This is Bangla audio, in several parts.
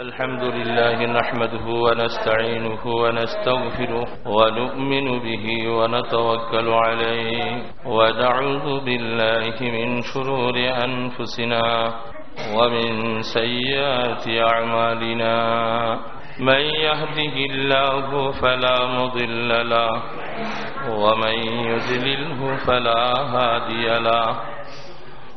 الحمد لله نحمده ونستعينه ونستغفره ونؤمن به ونتوكل عليه ونعوذ بالله من شرور أنفسنا ومن سيئات أعمالنا. من يهده الله فلا مضل له ومن يذلله فلا هادي له.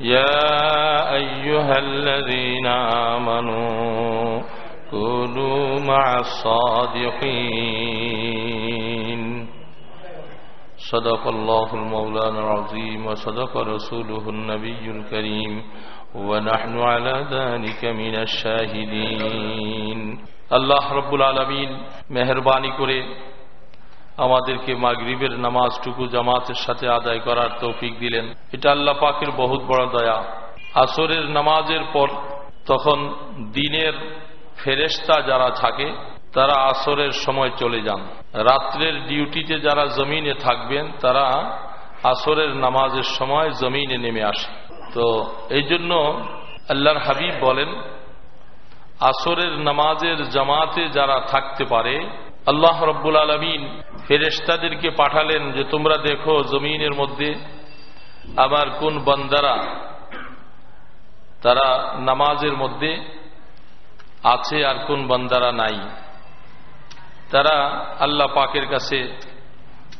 يا أيها الذين آمنوا كونوا مع الصادقين. صدق الله المولان العظيم وصدق رسوله النبي الكريم ونحن على ذلك من الشاهدين. اللہ رب العالمین مہربانی کرے আমাদেরকে মাগরিবের নামাজটুকু জামাতের সাথে আদায় করার তৌফিক দিলেন। এটা আল্লাহ পাকের বহুত বড় দয়া। আসরের নামাজের পর তখন দিনের ফেরেস্তা যারা থাকে, তারা আসরের সময় চলে যান। রাত্রের ডিউটিতে যারা জমিনে থাকবেন, তারা আসরের নামাজের সময় জমিনে নেমে আসে। তো এই জন্য আল্লাহর হাবিব বলেন, আসরের নামাজের জামাতে যারা থাকতে পারে আল্লাহ রব্বুল আলমিন ফেরেস্তাদেরকে পাঠালেন যে, তোমরা দেখো জমিনের মধ্যে আমার কোন বন্দারা, তারা নামাজের মধ্যে আছে আর কোন বন্দারা নাই। তারা আল্লাহ পাকের কাছে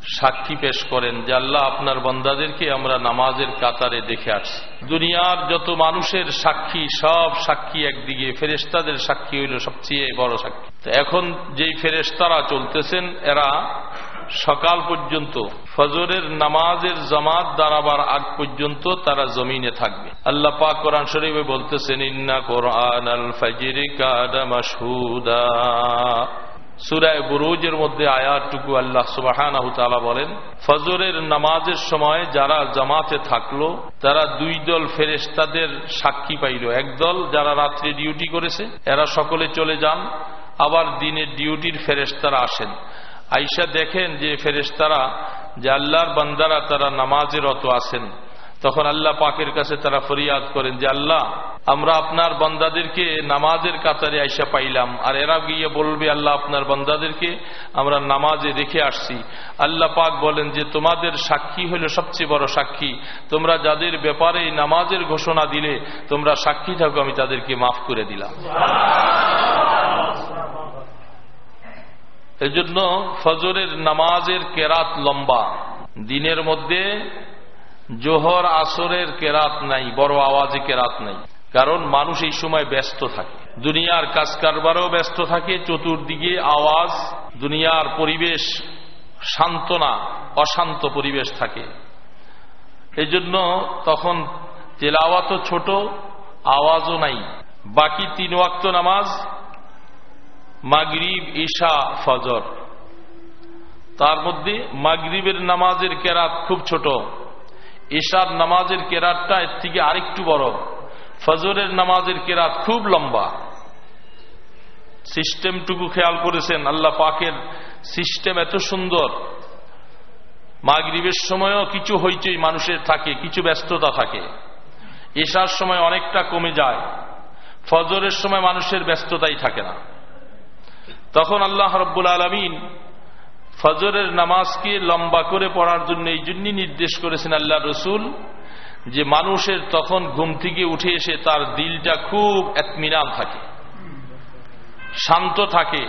সাক্ষী পেশ করেন যে আল্লাহ আপনার বন্দাদেরকে আমরা নামাজের কাতারে দেখে আসছি। দুনিয়ার যত মানুষের সাক্ষী, সব সাক্ষী একদিকে ফেরেস্তাদের সাক্ষী হইল সবচেয়ে বড় সাক্ষী। এখন যেই ফেরেস্তারা চলতেছেন, এরা সকাল পর্যন্ত, ফজরের নামাজের জামাত দাঁড়াবার আগ পর্যন্ত তারা জমিনে থাকবে। আল্লাহ পাক কোরআন শরীফে বলতেছেন, ইন্না কোরআন আল ফাজিরি কাদা মাসহুদা সুরায় বুরুজের মধ্যে আয়াতটুকু আল্লাহ সুবাহান বলেন, ফজরের নামাজের সময় যারা জামাতে থাকল, তারা দুই দল ফেরেস্তাদের সাক্ষী পাইল। একদল যারা রাত্রে ডিউটি করেছে, এরা সকলে চলে যান, আবার দিনের ডিউটির ফেরেস্তারা আসেন। আইসা দেখেন যে ফেরেস্তারা যে আল্লাহর বান্দারা তারা নামাজের অত আসেন তখন আল্লাহ পাকের কাছে তারা ফরিয়াদ করেন যে, আল্লাহ, আমরা আপনার বন্দাদেরকে নামাজের কাতারে আইসা পাইলাম। আর এরা গিয়ে বলবে, আল্লাহ, আপনার বন্দাদেরকে আমরা নামাজে রেখে আসছি। আল্লাহ পাক বলেন যে, তোমাদের সাক্ষী হলো সবচেয়ে বড় সাক্ষী। তোমরা যাদের ব্যাপারে নামাজের ঘোষণা দিলে, তোমরা সাক্ষী থাকো, আমি তাদেরকে মাফ করে দিলাম। এজন্য ফজরের নামাজের কেরাত লম্বা। দিনের মধ্যে জোহর আসরের কেরাত নাই, বড় আওয়াজে কেরাত নাই। কারণ মানুষ এই সময় ব্যস্ত থাকে। দুনিয়ার কাজ কারবারও ব্যস্ত থাকে, চতুর্দিকে আওয়াজ, দুনিয়ার পরিবেশ শান্ত না অশান্ত পরিবেশ থাকে। এই জন্য তখন তেলাওয়াতও ছোট, আওয়াজও নাই। বাকি তিন ওয়াক্ত নামাজ, মাগরিব ঈশা ফজর। তার মধ্যে মাগরিবের নামাজের কেরাত খুব ছোট। ঈশার নামাজের কেরাতটা এর থেকে আরেকটু বড়। ফজরের নামাজের কেরাত খুব লম্বা। সিস্টেমটুকু খেয়াল করেছেন, আল্লাহ পাকের সিস্টেম এত সুন্দর। মাগরিবের সময়ও কিছু হইচই মানুষের থাকে, কিছু ব্যস্ততা থাকে। ঈশার সময় অনেকটা কমে যায়। ফজরের সময় মানুষের ব্যস্ততাই থাকে না। তখন আল্লাহ রব্বুল আলমিন ফজরের নামাজকে লম্বা করে পড়ার জন্য এই জন্যই নির্দেশ করেছেন আল্লাহ রসুল যে মানুষের তখন ঘুম থেকে উঠে এসে তার দিলটা খুব এতমিনাম থাকে, শান্ত থাকে।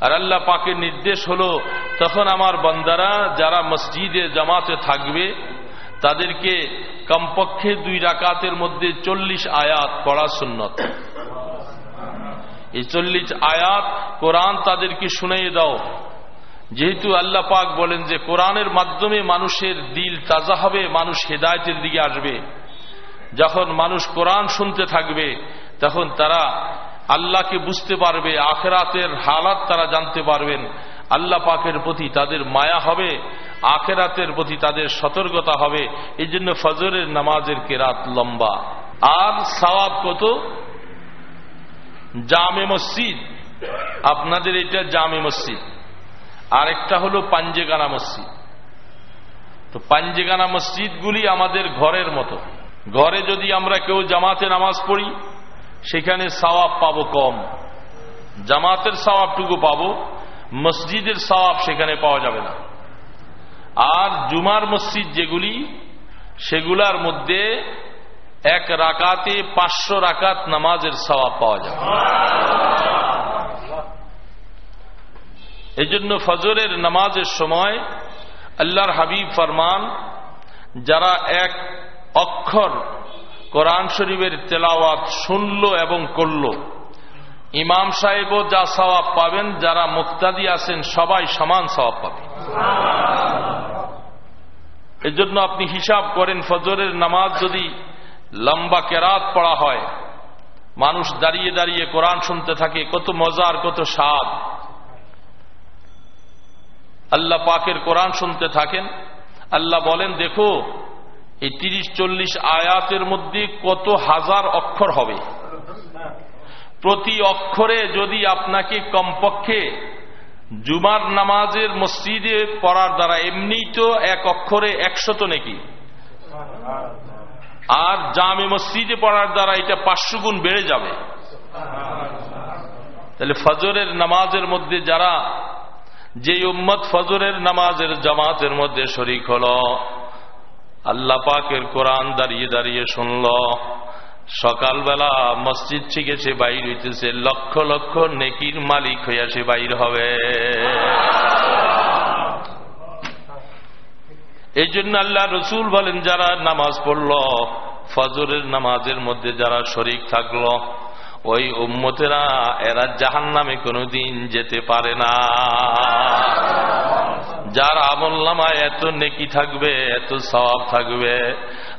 আর আল্লাহ পাকের নির্দেশ হলো, তখন আমার বন্দারা যারা মসজিদে, জামাতে থাকবে, তাদেরকে কমপক্ষে দুই রাকাতের মধ্যে চল্লিশ আয়াত পড়া সুন্নত। এই চল্লিশ আয়াত কোরআন তাদেরকে শুনিয়ে দাও। যেহেতু আল্লাহ পাক বলেন যে কোরআনের মাধ্যমে মানুষের দিল তাজা হবে, মানুষ হেদায়তের দিকে আসবে। যখন মানুষ কোরআন শুনতে থাকবে, তখন তারা আল্লাহকে বুঝতে পারবে, আখেরাতের হালাত তারা জানতে পারবেন। আল্লাহ পাকের প্রতি তাদের মায়া হবে, আখেরাতের প্রতি তাদের সতর্কতা হবে। এই জন্য ফজরের নামাজের কেরাত লম্বা। আর সওয়াব কত? জামে মসজিদ। আপনাদের এটা জামে মসজিদ। আরেকটা হলো পাঞ্জেগানা মসজিদ। তো পাঞ্জেগানা মসজিদগুলি আমাদের ঘরের মতো। ঘরে যদি আমরা কেউ জামাতে নামাজ পড়ি, সেখানে সওয়াব পাবো কম। জামাতের সওয়াবটুকু পাবো, মসজিদের সওয়াব সেখানে পাওয়া যাবে না। আর জুমার মসজিদ যেগুলি, সেগুলার মধ্যে এক রাকাতে পাঁচশো রাকাত নামাজের সওয়াব পাওয়া যাবে। এই জন্য ফজরের নামাজের সময় আল্লাহর হাবিব ফরমান, যারা এক অক্ষর কোরআন শরীফের তেলাওয়াত শুনল এবং করল। ইমাম সাহেবও যা সওয়াব পাবেন, যারা মুক্তাদি আছেন, সবাই সমান সওয়াব পাবে এজন্য আপনি হিসাব করেন, ফজরের নামাজ যদি লম্বা কেরাত পড়া হয়, মানুষ দাঁড়িয়ে দাঁড়িয়ে কোরআন শুনতে থাকে, কত মজার, কত স্বাদ। আল্লাহ পাকের কোরআন শুনতে থাকেন। আল্লাহ বলেন, দেখো, এই তিরিশ, চল্লিশ আয়াতের মধ্যে কত হাজার অক্ষর হবে। প্রতি অক্ষরে যদি আপনাকে কমপক্ষে জুমার নামাজের মসজিদে পড়ার দ্বারা এমনি তো এক অক্ষরে একশত নাকি? আর জামে মসজিদে পড়ার দ্বারা এটা পাঁচশো গুণ বেড়ে যাবে। তাহলে ফজরের নামাজের মধ্যে যারা যে উম্মত ফজরের নামাজের জামাতের মধ্যে শরিক হল, আল্লাহ পাকের কোরআন দাঁড়িয়ে দাঁড়িয়ে শুনল। সকালবেলা মসজিদ থেকে সে বাইর হইতেছে, লক্ষ লক্ষ নেকির মালিক হইয়া সে বাইর হবে। এই জন্য আল্লাহ রসুল বলেন, যারা নামাজ পড়ল, ফজরের নামাজের মধ্যে যারা শরিক থাকল ওই উম্মতেরা, এরা জাহান নামে কোনোদিন যেতে পারে না। যার আমল নামায় এত নেকি থাকবে, এত সবাব থাকবে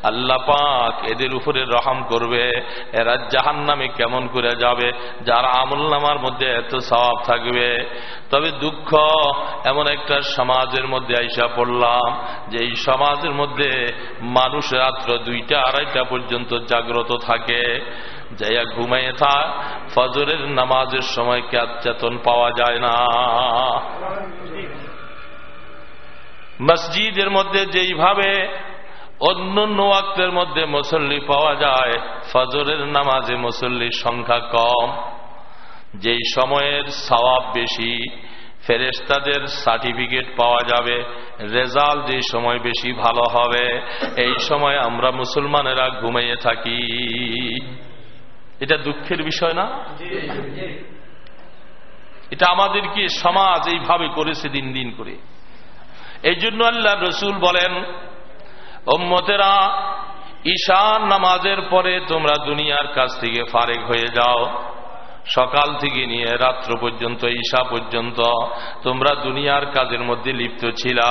আল্লাহ পাক এদের উপরে রহম করবে, এরা জাহান নামে কেমন করে যাবে, যার আমল নামার মধ্যে এত সবাব থাকবে। তবে দুঃখ, এমন একটা সমাজের মধ্যে আইসা পড়লাম, যে এই সমাজের মধ্যে মানুষ রাত্র দুইটা, আড়াইটা পর্যন্ত জাগ্রত থাকে। যাইয়া ঘুমাইয়ে থাক ফজরের নামাজের সময় ক্যাত চেতন পাওয়া যায় না। মসজিদের মধ্যে যেইভাবে অন্য নোয়াক্তের মধ্যে মুসল্লি পাওয়া যায়, ফজরের নামাজে মুসল্লির সংখ্যা কম। যেই সময়ের সওয়াব বেশি ফেরেস্তাদের সার্টিফিকেট পাওয়া যাবে, রেজাল্ট যে সময় বেশি ভালো হবে, এই সময় আমরা মুসলমানেরা ঘুমিয়ে থাকি। এটা দুঃখের বিষয় না? এটা আমাদেরকে সমাজ এইভাবে করেছে দিন দিন করে। এই জন্য আল্লাহ রসুল বলেন ওম্মতেরা ঈশান নামাজের পরে তোমরা দুনিয়ার কাছ থেকে ফারেক হয়ে যাও। সকাল থেকে নিয়ে রাত্র পর্যন্ত, ঈশা পর্যন্ত তোমরা দুনিয়ার কাজের মধ্যে লিপ্ত ছিলা।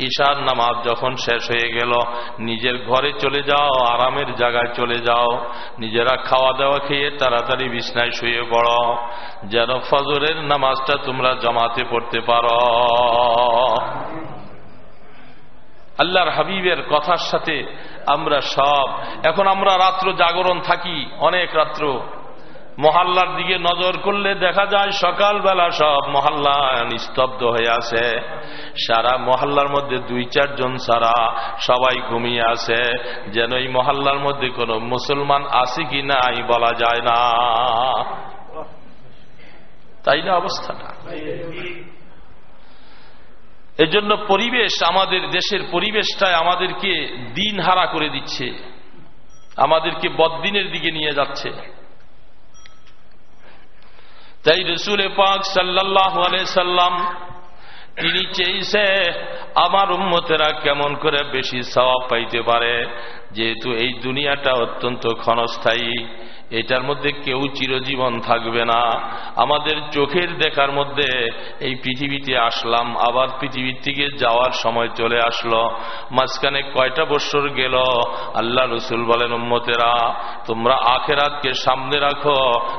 ঈশার নামাজ যখন শেষ হয়ে গেল, নিজের ঘরে চলে যাও, আরামের জায়গায় চলে যাও। নিজেরা খাওয়া দাওয়া খেয়ে তাড়াতাড়ি বিছনায় শুয়ে পড়ো। যেন ফজরের নামাজটা তোমরা জমাতে পড়তে পারো। আল্লাহর হাবিবের কথার সাথে আমরা সব। এখন আমরা রাত্র জাগরণ থাকি, অনেক রাত্র। মহাল্লার দিকে নজর করলে দেখা যায় সকালবেলা সব মহল্লা নিস্তব্ধ হয়ে আছে। সারা মহল্লার মধ্যে দুই চারজন সারা সবাই ঘুমিয়ে আছে। যেন এই মহল্লার মধ্যে কোনো মুসলমান আছে কি নাই বলা যায় না। তাই না অবস্থাটা? এজন্য পরিবেশ, আমাদের দেশের পরিবেশটাই আমাদেরকে দিন হারা করে দিচ্ছে। আমাদেরকে বদিনের দিকে নিয়ে যাচ্ছে। তাই রসুল পাক সাল্লাহ সাল্লাম তিনি চেয়েছে, আমার উম্মতেরা কেমন করে বেশি সওয়াব পাইতে পারে? যেহেতু এই দুনিয়াটা অত্যন্ত ক্ষণস্থায়ী এটার মধ্যে কেউ চিরজীবন থাকবে না। আমাদের চোখের দেখার মধ্যে এই পৃথিবীতে আসলাম, আবার পৃথিবীর থেকে যাওয়ার সময় চলে আসলো। মাঝখানে কয়টা বৎসর গেল? আল্লাহ রসুল বলেন, উম্মতেরা, তোমরা আখেরাতকে সামনে রাখো,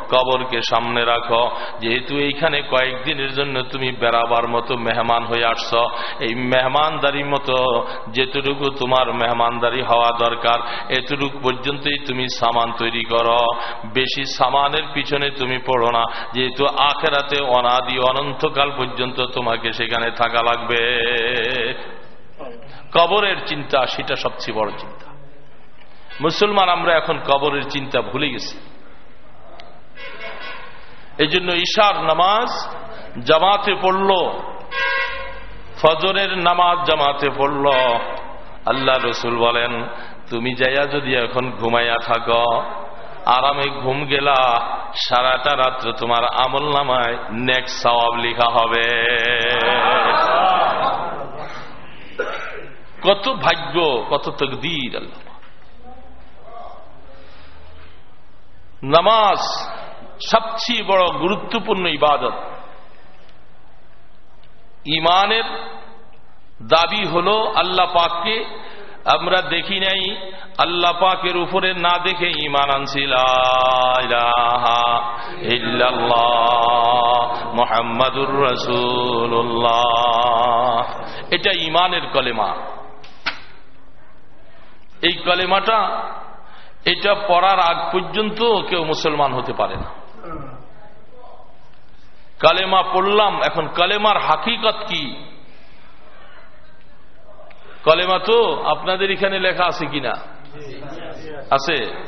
কবরকে সামনে রাখো। যেহেতু এইখানে কয়েকদিনের জন্য তুমি বেড়াবার মতো মেহমান হয়ে আসছ, এই মেহমানদারির মতো যেটুকু তোমার মেহমানদারি হওয়া দরকার এতটুকু পর্যন্তই তুমি সামান তৈরি করো। বেশি সামানের পিছনে তুমি পড়ো না। যেহেতু আখেরাতে অনাদি অনন্তকাল পর্যন্ত তোমাকে সেখানে থাকা লাগবে। কবরের চিন্তা সেটা সবচেয়ে বড় চিন্তা। মুসলমান আমরা এখন কবরের চিন্তা ভুলে গেছি। এই জন্য ঈশার নামাজ জামাতে পড়ল, ফজরের নামাজ জামাতে পড়ল। আল্লাহ রসুল বলেন, তুমি যাইয়া যদি এখন ঘুমাইয়া থাকো আরামে ঘুম গেলা সারাটা রাত্র তোমার আমল নামায় নেক্সট সওয়াব লিখা হবে। কত ভাগ্য, কত তকদির আল্লাহ। নামাজ সবচেয়ে বড় গুরুত্বপূর্ণ ইবাদত। ইমানের দাবি হল আল্লাহ পাককে আমরা দেখি নাই আল্লাহ পাকের উপরে না দেখে ইমান মোহাম্মদুর রসুল্লাহ এটা ইমানের কলেমা। এই কলেমাটা এটা পড়ার আগ পর্যন্ত কেউ মুসলমান হতে পারে না। কালেমা পড়লাম এখন কালেমার হাকিকত কি? কলেমা তো আপনাদের এখানে লেখা আছে কিনা? আছে।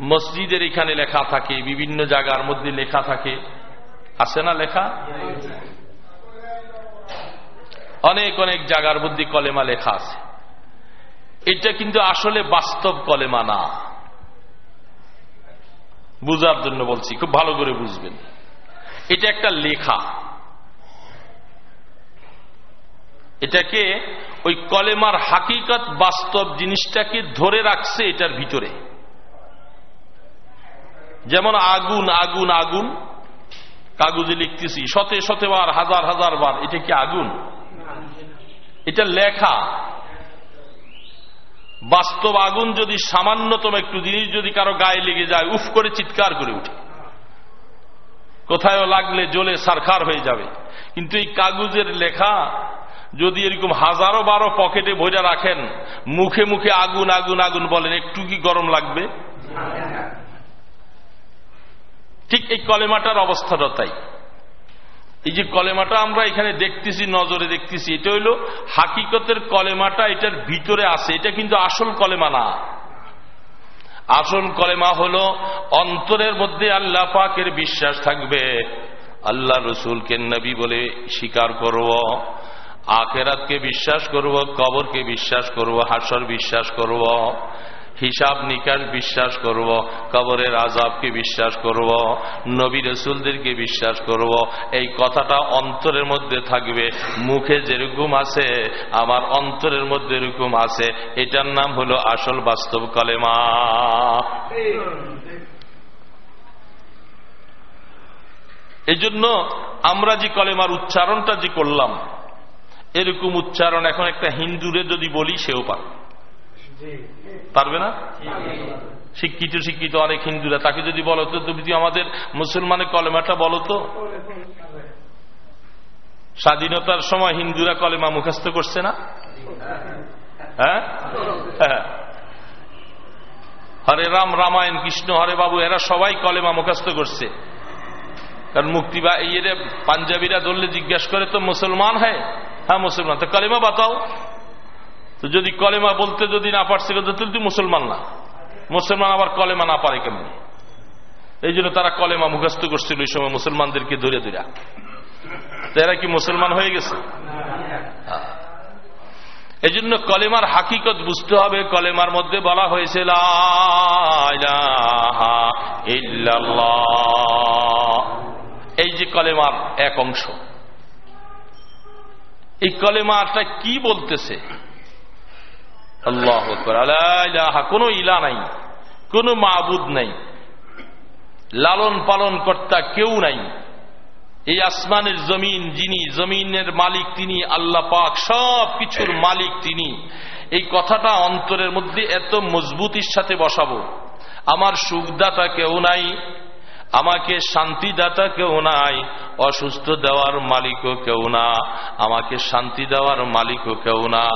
মসজিদের এখানে লেখা থাকে, বিভিন্ন জায়গার মধ্যে লেখা থাকে। আছে না লেখা? অনেক অনেক জায়গার মধ্যে কলেমা লেখা আছে। এটা কিন্তু আসলে বাস্তব কলেমা না। বুঝার জন্য বলছি, খুব ভালো করে বুঝবেন। এটা একটা লেখা। এটাকে ওই কলেমার হাকিকত বাস্তব জিনিসটাকে ধরে রাখছে এটার ভিতরে। যেমন আগুন আগুন আগুন, কাগজে লিখতেছি, শতে শতে বার, হাজার হাজার বার, এটা কি আগুন? এটা লেখা। বাস্তব আগুন যদি সামান্যতম একটু জিনিস যদি কারও গায়ে লেগে যায়, উফ করে চিৎকার করে উঠে। কোথায়ও লাগলে জ্বলে সারখার হয়ে যাবে। কিন্তু এই কাগজের লেখা যদি এরকম হাজারো বারো পকেটে ভরে রাখেন, মুখে মুখে আগুন আগুন আগুন বলেন, একটু কি গরম লাগবে? ঠিক এই কলেমাটার অবস্থাটা তাই। এই যে কলেমাটা আমরা এখানে দেখতেছি, নজরে দেখতেছি, এটা হইল হাকিকতের কলেমাটা এটার ভিতরে আছে। এটা কিন্তু আসল কলেমা না। আসল কলেমা হল অন্তরের মধ্যে আল্লাহ পাকের বিশ্বাস থাকবে। আল্লাহ রসুলকে নবী বলে স্বীকার করব আখেরাতকে বিশ্বাস করব, কবরকে বিশ্বাস করব, হাসর বিশ্বাস করব, হিসাব নিকাশ বিশ্বাস করব, কবরের আজাবকে বিশ্বাস করব, নবী রসুলদেরকে বিশ্বাস করব। এই কথাটা অন্তরের মধ্যে থাকবে, মুখে যেরকম আছে, আমার অন্তরের মধ্যে এরকম আছে, এটার নাম হলো আসল বাস্তব কলেমা। এই জন্য আমরা যে কলেমার উচ্চারণটা যে করলাম এরকম উচ্চারণ এখন একটা হিন্দুরে যদি বলি সেও পারবে। পারবে না? শিক্ষিত শিক্ষিত অনেক হিন্দুরা। তাকে যদি বলো তো তুমি আমাদের মুসলমানের কলেমাটা বলো তো? স্বাধীনতার সময় হিন্দুরা কলেমা মুখস্থ করছে না? হ্যাঁ? হ্যাঁ। হরে রাম রামায়ণ কৃষ্ণ হরে বাবু এরা সবাই কলেমা মুখস্থ করছে। কারণ মুক্তি বা এই পাঞ্জাবিরা ধরলে জিজ্ঞাসা করে তো মুসলমান হয়? হ্যাঁ মুসলমান। তো কলেমা বাতাও। তো যদি কলেমা বলতে যদি না পারছে তুই মুসলমান না। মুসলমান আবার কলেমা না পারে কেমন? এই জন্য তারা কলেমা মুখস্থ করছিল ওই সময় মুসলমানদেরকে ধরে ধরে। এরা কি মুসলমান হয়ে গেছে? এই জন্য কলেমার হাকিকত বুঝতে হবে। কলেমার মধ্যে বলা হয়েছে এই যে কলেমার এক অংশ। এই কলেমাটা কি বলতেছে? আল্লাহ কোন ইলা নাই, কোন মাবুদ নাই, লালন পালন কর্তা কেউ নাই। এই আসমানের জমিন, যিনি জমিনের মালিক, তিনি আল্লাহ পাক সব কিছুর মালিক তিনি। এই কথাটা অন্তরের মধ্যে এত মজবুতির সাথে বসাবো। আমার সুখদাতা কেউ নাই আমাকে শান্তিদাতা কেউ নাই, অসুস্থ দেওয়ার মালিকও কেউ না। আমাকে শান্তি দেওয়ার মালিকও কেউ না।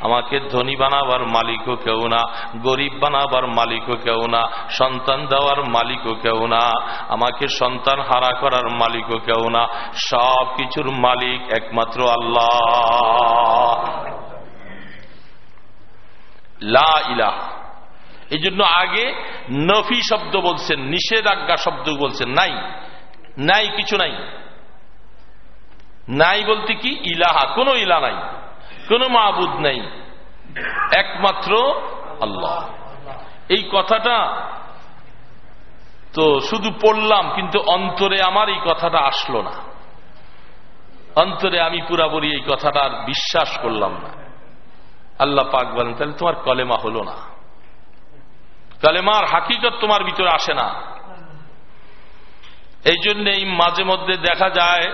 আমাকে ধনী বানাবার মালিকও কেউ না। গরিব বানাবার মালিকও কেউ না। সন্তান দেওয়ার মালিকও কেউ না। আমাকে সন্তান হারা করার মালিকও কেউ না। সব কিছুর মালিক একমাত্র আল্লাহ। লা ইলাহ এই জন্য আগে নফি শব্দ বলছেন, নিষেধাজ্ঞা শব্দ বলছেন, নাই। নাই কিছু নাই। নাই বলতে কি? ইলাহা, কোন ইলা নাই। কোন মাহবুদ নাই। একমাত্র আল্লাহ। এই কথাটা তো শুধু পড়লাম, কিন্তু অন্তরে আমার এই কথাটা আসলো না। অন্তরে আমি পুরাপুরি এই কথাটা আর বিশ্বাস করলাম না। আল্লাহ পাক বলেন, তাহলে তোমার কলেমা হলো না। কালেমার হাকিকত তোমার ভিতরে আসে না। এই জন্য এই মাঝে মধ্যে দেখা যায়,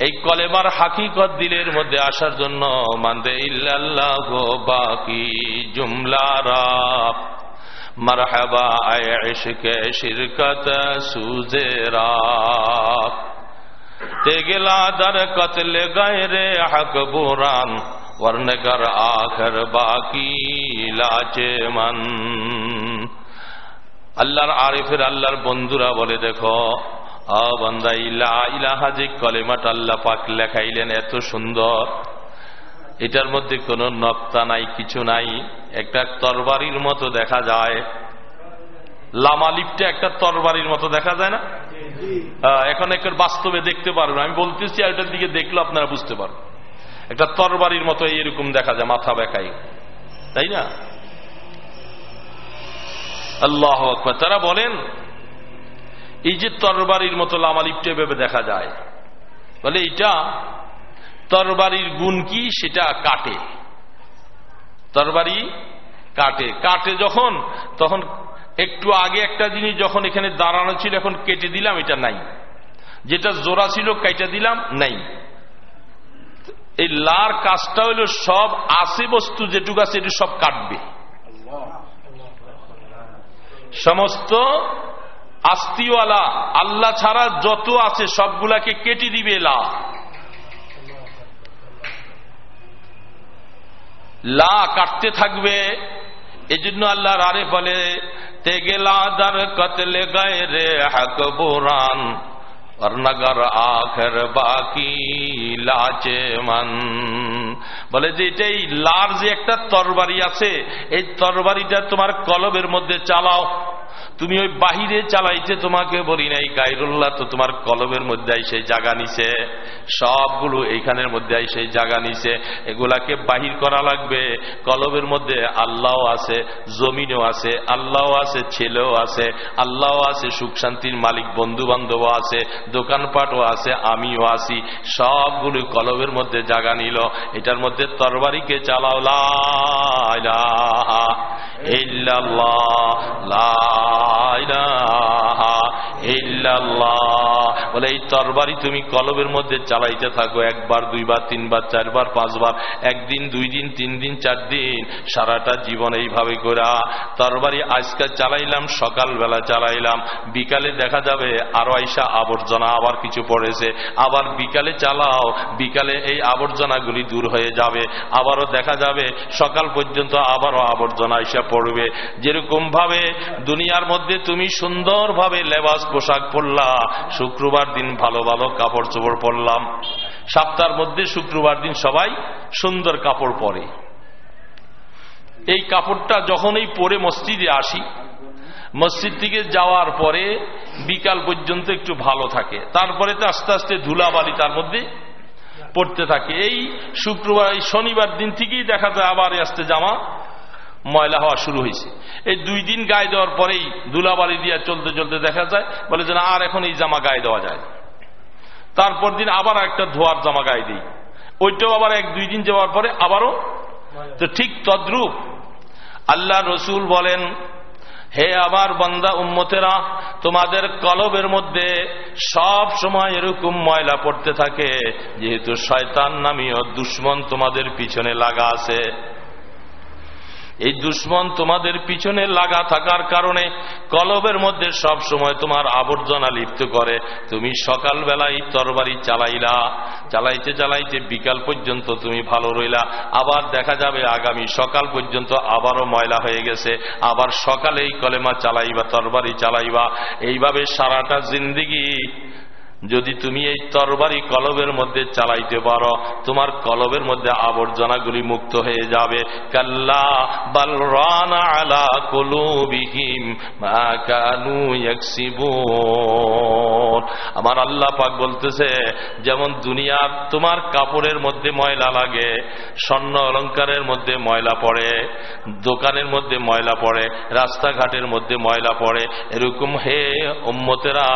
এই কলেমার হাকিকত দিলের মধ্যে আসার জন্য মান্দে বাকি জুমলারা সুজে আল্লাহর আরিফের আল্লাহর বন্ধুরা বলে দেখো বন্দা ইলা ইলাহা যে কলেমাটা আল্লাহ পাক লেখাইলেন এত সুন্দর। এটার মধ্যে কোনো নক্তা নাই কিছু নাই। একটা তরবারির মতো দেখা যায়। লামালিপটা একটা তরবারির মতো দেখা যায় না? এখন একটা বাস্তবে দেখতে পারবেন আমি বলতেছি এটার দিকে দেখলে আপনারা বুঝতে পারবেন। একটা তরবারির মতো এরকম দেখা যায় মাথা বেকাই। তাই না? আল্লাহ তারা বলেন, এই যে তরবারির মতো লামালিপটে ভেবে দেখা যায়, বলে এটা তরবারির গুণ কি? সেটা কাটে। তরবারি কাটে। কাটে যখন, তখন একটু আগে একটা জিনিস যখন এখানে দাঁড়ানো ছিল, এখন কেটে দিলাম, এটা নাই। যেটা জোড়া ছিল, কেটে দিলাম, নাই। এই লার কাজটা হইল সব আসে বস্তু যেটুকু আছে, এটি সব কাটবে। সমস্ত আস্তিওয়ালা, আল্লাহ ছাড়া যত আছে সবগুলাকে কেটে দিবে লা। লা কাটতে থাকবে, এজন্য আল্লাহর আরে বলে তেগেলা দার কতলে গায়ে রে হাক বোরান। অর্ণগর আখের বাকি লাচে মান বলে যে এটাই লার যে একটা তরবারি আছে এই তরবারিটা তোমার কলবের মধ্যে চালাও তুমি ওই বাহিরে চালাইতে তোমাকে বলি নাই। গাইরুল্লাহ তো তোমার কলবের মধ্যে সেই জায়গা নিছে। সবগুলো এইখানের মধ্যে সেই জায়গা নিছে। এগুলাকে বাহির করা লাগবে। কলবের মধ্যে আল্লাহ আছে, জমিনও আছে আল্লাহ আছে, ছেলেও আছে আল্লাহ আছে, সুখ শান্তির মালিক বন্ধু বান্ধবও আছে, দোকানপাটও আছে, আমিও আছি। সবগুলো কলবের মধ্যে জাগা নিল। এটার মধ্যে তরবারিকে চালাও? إله إلا الله. বলে, এই তরবারি তুমি কলবের মধ্যে চালাইতে থাকো। একবার, দুইবার, তিনবার, চারবার, পাঁচবার, একদিন, দুই দিন, তিন দিন, চার দিন, সারাটা জীবন এইভাবে করা তরবারি আজকে চালাইলাম, সকালবেলা চালাইলাম। বিকালে দেখা যাবে আরও আইসা আবর্জনা আবার কিছু পড়েছে। আবার বিকালে চালাও, বিকালে এই আবর্জনাগুলি দূর হয়ে যাবে। আবারও দেখা যাবে সকাল পর্যন্ত আবারও আবর্জনা আইসা পড়বে। যেরকম ভাবে দুনিয়ার মধ্যে তুমি সুন্দরভাবে লেবাস পোশাক পরলা, শুক্রবার দিন ভালো ভালো কাপড় চোপড় পরলাম। সপ্তাহের মধ্যে শুক্রবার দিন সবাই সুন্দর কাপড় পরে। এই কাপড়টা যখনই পরে মসজিদে আসি, মসজিদ থেকে যাওয়ার পরে বিকাল পর্যন্ত একটু ভালো থাকে। তারপরে তো আস্তে আস্তে ধুলাবালি তার মধ্যে পড়তে থাকে। এই শুক্রবার শনিবার দিন থেকেই দেখা যায় আবার আসতে জামা ময়লা হওয়া শুরু হয়েছে। এই দুই দিন গায়ে দেওয়ার পরেই ধুলাবালি দিয়ে চলতে চলতে দেখা যায়, বলে যে না, আর এখন এই জামা গায়ে দেওয়া যায় তারপর দিন আবার একটা ধোয়ার জামা গায়ে দিই। ওইটাও আবার এক দুই দিন যাওয়ার পরে আবারও তো ঠিক তদ্রুপ আল্লাহ রসুল বলেন, হে আমার বন্দা উম্মতেরা, তোমাদের কলবের মধ্যে সব সময় এরকম ময়লা পড়তে থাকে, যেহেতু শয়তান নামীয় দুশ্মন তোমাদের পিছনে লাগা আছে। এই দুশ্মন তোমাদের পিছনে লাগা থাকার কারণে কলবের মধ্যে সব সময় তোমার আবর্জনা লিপ্ত করে। তুমি সকালবেলায় তরবারি চালাইলা। চালাইতে চালাইতে বিকাল পর্যন্ত তুমি ভালো রইলা। আবার দেখা যাবে আগামী সকাল পর্যন্ত আবারও ময়লা হয়ে গেছে। আবার সকালেই কলেমা চালাইবা, তরবারি চালাইবা। এইভাবে সারাটা জিন্দিগি যদি তুমি এই তরবারি কলবের মধ্যে চালাইতে পারো, তোমার কলবের মধ্যে আবর্জনাগুলি মুক্ত হয়ে যাবে। কাল্লা আলা আমার আল্লাহ পাক বলতেছে, যেমন দুনিয়ার তোমার কাপড়ের মধ্যে ময়লা লাগে, স্বর্ণ অলঙ্কারের মধ্যে ময়লা পড়ে, দোকানের মধ্যে ময়লা পড়ে, রাস্তাঘাটের মধ্যে ময়লা পড়ে, এরকম হে উম্মতেরা,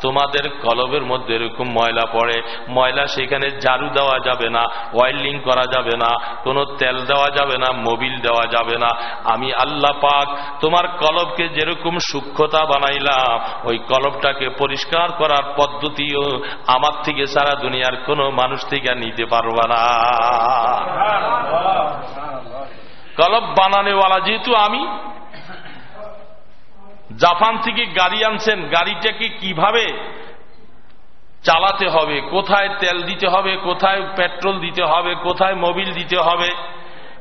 তোমাদের কলবের মধ্যে এরকম ময়লা পড়ে, ময়লা সেখানে ঝাড়ু দেওয়া যাবে না ওয়েল্ডিং করা যাবে না, কোনো তেল দেওয়া যাবে না মোবিল দেওয়া যাবে না। আমি আল্লাহ পাক তোমার কলবকে যেরকম সূক্ষ্মতা বানাইলাম, ওই কলবটাকে পরিষ্কার করার পদ্ধতিও আমার থেকে সারা দুনিয়ার কোনো মানুষ থেকে নিতে পারবা না। কলব বানানেওয়ালা যেহেতু আমি জাপান থেকে গাড়ি আনছেন, গাড়িটাকে কীভাবে চালাতে হবে, কোথায় তেল দিতে হবে, কোথায় পেট্রোল দিতে হবে, কোথায় মোবিল দিতে হবে,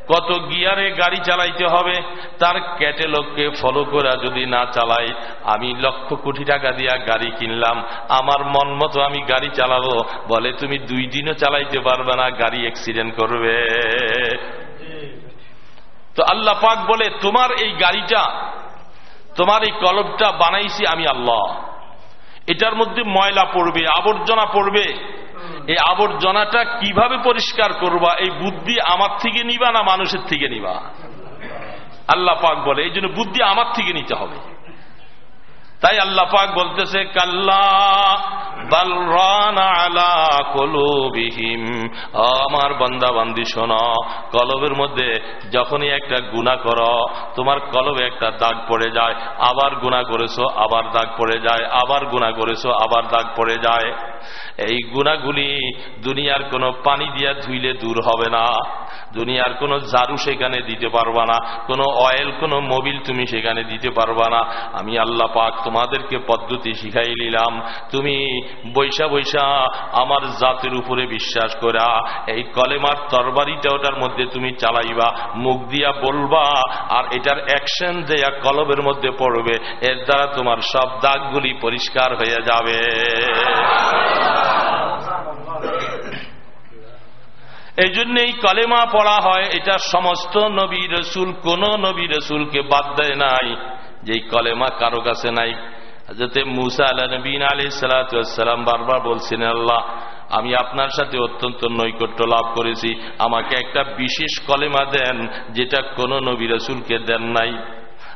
কত গিয়ারে গাড়ি চালাইতে হবে, তার ক্যাটেলগকে ফলো করা যদি না চালাই, আমি লক্ষ কোটি টাকা দিয়া গাড়ি কিনলাম, আমার মন মতো আমি গাড়ি চালাবো, বলে তুমি দুই দিনও চালাইতে পারবে না, গাড়ি অ্যাক্সিডেন্ট করবে। তো আল্লাহ পাক বলে, তোমার এই গাড়িটা, তোমার এই কলবটা বানাইছি আমি আল্লাহ। এটার মধ্যে ময়লা পড়বে আবর্জনা পড়বে। এই আবর্জনাটা কীভাবে পরিষ্কার করবা? এই বুদ্ধি আমার থেকে নিবা না মানুষের থেকে নিবা? আল্লাহ পাক বলে এই জন্য বুদ্ধি আমার থেকে নিতে হবে। তাই আল্লাহ পাক বলতেছে, কাল্লা আমার বন্দা বান্দি শোন, কলবের মধ্যে যখনই একটা গুণা কর, তোমার কলবে একটা দাগ পড়ে যায়, আবার গুণা করেছ, আবার দাগ পড়ে যায়, আবার গুণা করেছ, আবার দাগ পড়ে যায়। এই গুণাগুলি দুনিয়ার কোনো পানি দিয়া ধুইলে দূর হবে না, দুনিয়ার কোনো ঝাড়ু সেখানে দিতে পারবা না, কোনো অয়েল, কোনো মোবিল তুমি সেখানে দিতে পারবা না। আমি আল্লাহ পাক তোমাদেরকে পদ্ধতি শিখাই নিলাম। তুমি বৈশা বৈশা আমার জাতের উপরে বিশ্বাস করা। এই কলেমার তরবারিটা ওটার মধ্যে তুমি চালাইবা, মুখ দিয়া বলবা, আর এটার অ্যাকশন দেয়া কলবের মধ্যে পড়বে। এর দ্বারা তোমার সব দাগগুলি পরিষ্কার হয়ে যাবে। এই জন্য এই কলেমা পড়া হয়, এটা সমস্ত নবী রসুল, কোন নবী রসুলকে বাদ দেয় নাই। যে কলেমা কারও কাছে নাই। যাতে মুসা আল্লাহ নবীন আলী সালাতাম বারবার বলছেন আল্লাহ, আমি আপনার সাথে অত্যন্ত নৈকট্য লাভ করেছি। আমাকে একটা বিশেষ কলেমা দেন, যেটা কোন নবী রসুলকে দেন নাই।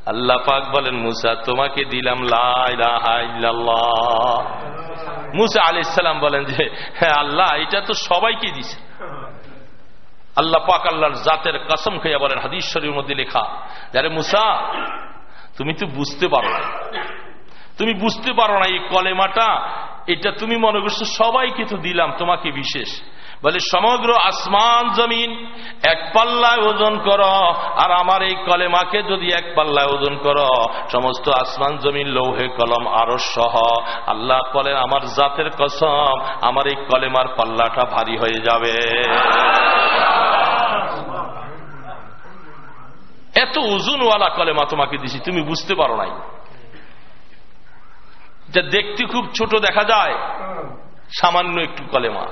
আল্লাহ পাক বলেন, মুসা, তোমাকে দিলাম মুসা আলি বলেন যে হ্যাঁ আল্লাহ, এটা তো সবাইকে দিছে। আল্লাহ পাক আল্লাহর জাতের কসম খেয়ে বলেন, হাদিস শরীর মধ্যে লেখা যারে মুসা তুমি তো বুঝতে পারো না তুমি বুঝতে পারো না এই কলেমাটা। এটা তুমি মনে করছ, সবাইকে তো দিলাম, তোমাকে বিশেষ। বলে, সমগ্র আসমান জমিন, এক পাল্লায় ওজন কর, আর আমার এই কলেমাকে যদি এক পাল্লায় ওজন কর, সমস্ত আসমান জমিন লৌহে কলম আরও সহ। আল্লাহ বলেন, আমার জাতের কসম, আমার এই কলেমার পাল্লাটা ভারী হয়ে যাবে। এত ওজনওয়ালা কলেমা তোমাকে দিছি, তুমি বুঝতে পারো নাই। যে দেখতে খুব ছোট দেখা যায়, সামান্য একটু কলেমা।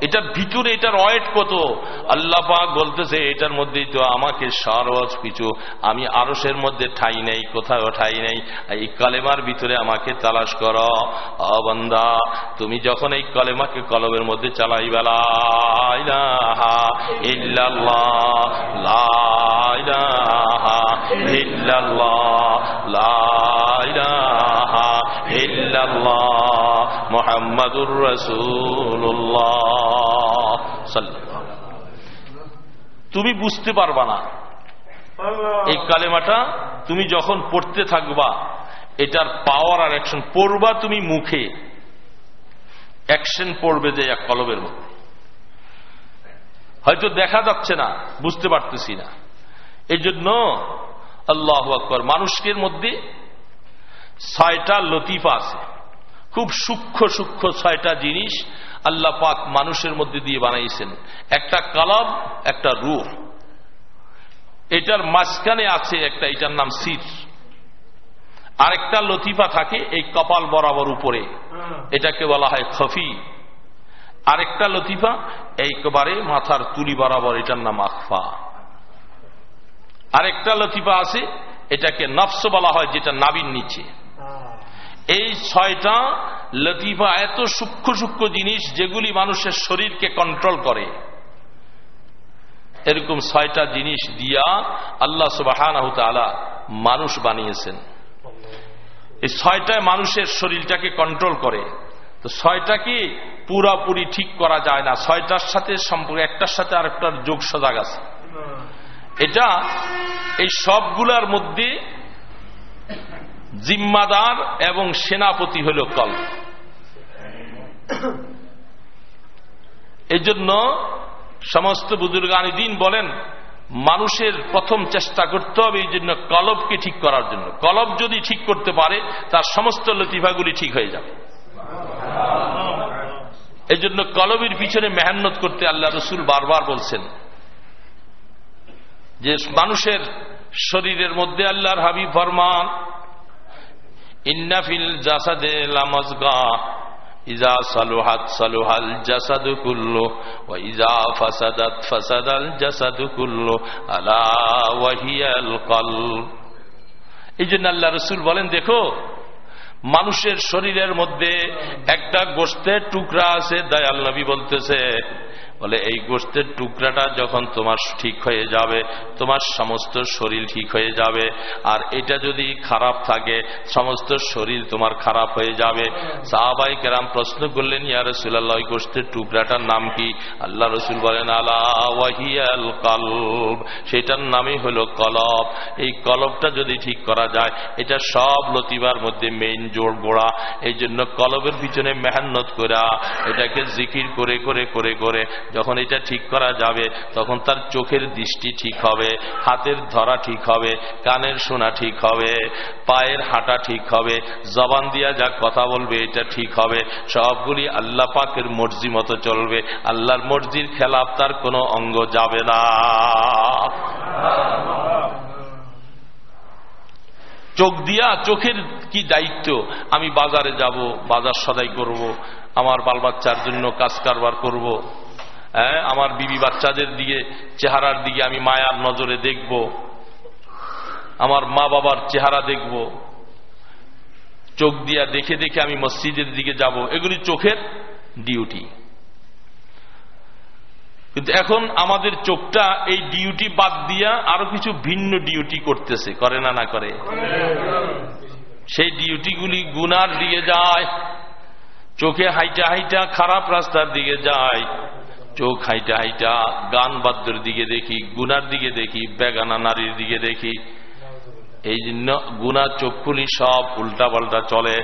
এটার ভিতরে এটার অয়েট কত? আল্লাহ পাক বলতেছে, এটার মধ্যেই তো আমাকে সারজ কিছু। আমি আরসের মধ্যে ঠাই নেই, কোথাও ঠাই নেই। এই কলেমার ভিতরে আমাকে তালাশ কর। অবন্দা তুমি যখন এই কলেমাকে কলমের মধ্যে চালাই বেলা মোহাম্মদুর রসুল্লাহ তুমি বুঝতে পারবা না। এই কালেমাটা তুমি যখন পড়তে থাকবা এটার পাওয়ার আর অ্যাকশন পড়বা তুমি মুখে। অ্যাকশন পড়বে যে এক কলবের মধ্যে। হয়তো দেখা যাচ্ছে না বুঝতে পারতেছি না। এই জন্য আল্লাহ আকবর মানুষের মধ্যে ছয়টা লতিফা আছে। খুব সূক্ষ্ম সূক্ষ্ম ছয়টা জিনিস আল্লাহ পাক মানুষের মধ্যে দিয়ে বানাইছেন। একটা কালাম, একটা রূহ এটার মাঝখানে আছে একটা, এটার নাম সির। আরেকটা লতিফা থাকে এই কপাল বরাবর উপরে। এটাকে বলা হয় খফি। আরেকটা লতিফা এইবারে মাথার তুলি বরাবর এটার নাম আখফা। আরেকটা লতিফা আছে, এটাকে নফস বলা হয়, যেটা নাবির নিচে। এই ছয়টা লতিফা এত সূক্ষ্ম সূক্ষ্ম জিনিস যেগুলি মানুষের শরীরকে কন্ট্রোল করে। এরকম ছয়টা জিনিস দিয়া আল্লাহ সুবাহ মানুষ বানিয়েছেন। এই ছয়টায় মানুষের শরীরটাকে কন্ট্রোল করে। তো ছয়টাকে পুরাপুরি ঠিক করা যায় না? ছয়টার সাথে সম্পর্ক, একটার সাথে আরেকটার যোগ সজাগ আছে। এটা এই সবগুলার মধ্যে জিম্মাদার এবং সেনাপতি হল কল এই জন্য সমস্ত বুজুর্গানি দিন বলেন, মানুষের প্রথম চেষ্টা করতে হবে এই জন্য কলবকে ঠিক করার জন্য। কলব যদি ঠিক করতে পারে, তার সমস্ত লতিফাগুলি ঠিক হয়ে যাবে। এই জন্য কলবের পিছনে মেহান্নত করতে আল্লাহ রসুল বারবার বলছেন যে মানুষের শরীরের মধ্যে আল্লাহর হাবিব ফরমান ইন্নাফিল জাসাদে লামজগা, ইজা সালুহাত সালুহাল জাসাদু কুল্লু ও ইজা ফাসাদাত ফাসাদাল জাসাদু কুল্লু, আলা ওয়াহিয়াল কল এই জন্য আল্লাহ রসুল বলেন, দেখো, মানুষের শরীরের মধ্যে একটা গোস্তের টুকরা আছে, দয়াল নবী বলতেছে। বলে এই গোষ্ঠের টুকরাটা যখন তোমার ঠিক হয়ে যাবে, তোমার সমস্ত শরীর ঠিক হয়ে যাবে। আর এটা যদি খারাপ থাকে, সমস্ত শরীর তোমার খারাপ হয়ে যাবে। সাহাবাই কেরাম প্রশ্ন করলেন, ইয়া রসুল্লাহ ওই গোষ্ঠের টুকরাটার নাম কি? আল্লাহ রসুল বলেন আলাহিয়াল কলব। সেটার নামই হলো কলব। এই কলবটা যদি ঠিক করা যায়, এটা সব লতিবার মধ্যে মেইন জোর গোড়া। এই জন্য কলবের পিছনে মেহান্নত করা, এটাকে জিকির করে করে করে করে যখন এটা ঠিক করা যাবে, তখন তার চোখের দৃষ্টি ঠিক হবে, হাতের ধরা ঠিক হবে, কানের শোনা ঠিক হবে, পায়ের হাঁটা ঠিক হবে, জবান দিয়া যা কথা বলবে এটা ঠিক হবে, সবগুলি আল্লাহ পাকের মর্জি মতো চলবে, আল্লাহর মর্জির খেলাফ তার কোনো অঙ্গ যাবে না। চোখ দিয়া, চোখের কি দায়িত্ব? আমি বাজারে যাব, বাজার সদাই করব, আমার বাল বাচ্চার জন্য কাজ কারবার করব। আমার বিবি বাচ্চাদের দিকে, চেহারার দিকে আমি মায়ার নজরে দেখব। আমার মা বাবার চেহারা দেখব। চোখ দিয়া দেখে দেখে আমি মসজিদের দিকে যাব। এগুলি চোখের ডিউটি। কিন্তু এখন আমাদের চোখটা এই ডিউটি বাদ দিয়া আরও কিছু ভিন্ন ডিউটি করতেছে, করে না না করে? সেই ডিউটিগুলি গুনার দিকে যায়, চোখে হাইটা হাইটা খারাপ রাস্তার দিকে যায়। চোখ হাইটা হাইটা, গান বাদ্যের দিকে দেখি, গুনার দিকে দেখি, বেগানা নারীর দিকে দেখি। এই জন্য গুনা চক্ষুলি সব উল্টা পাল্টা চলে।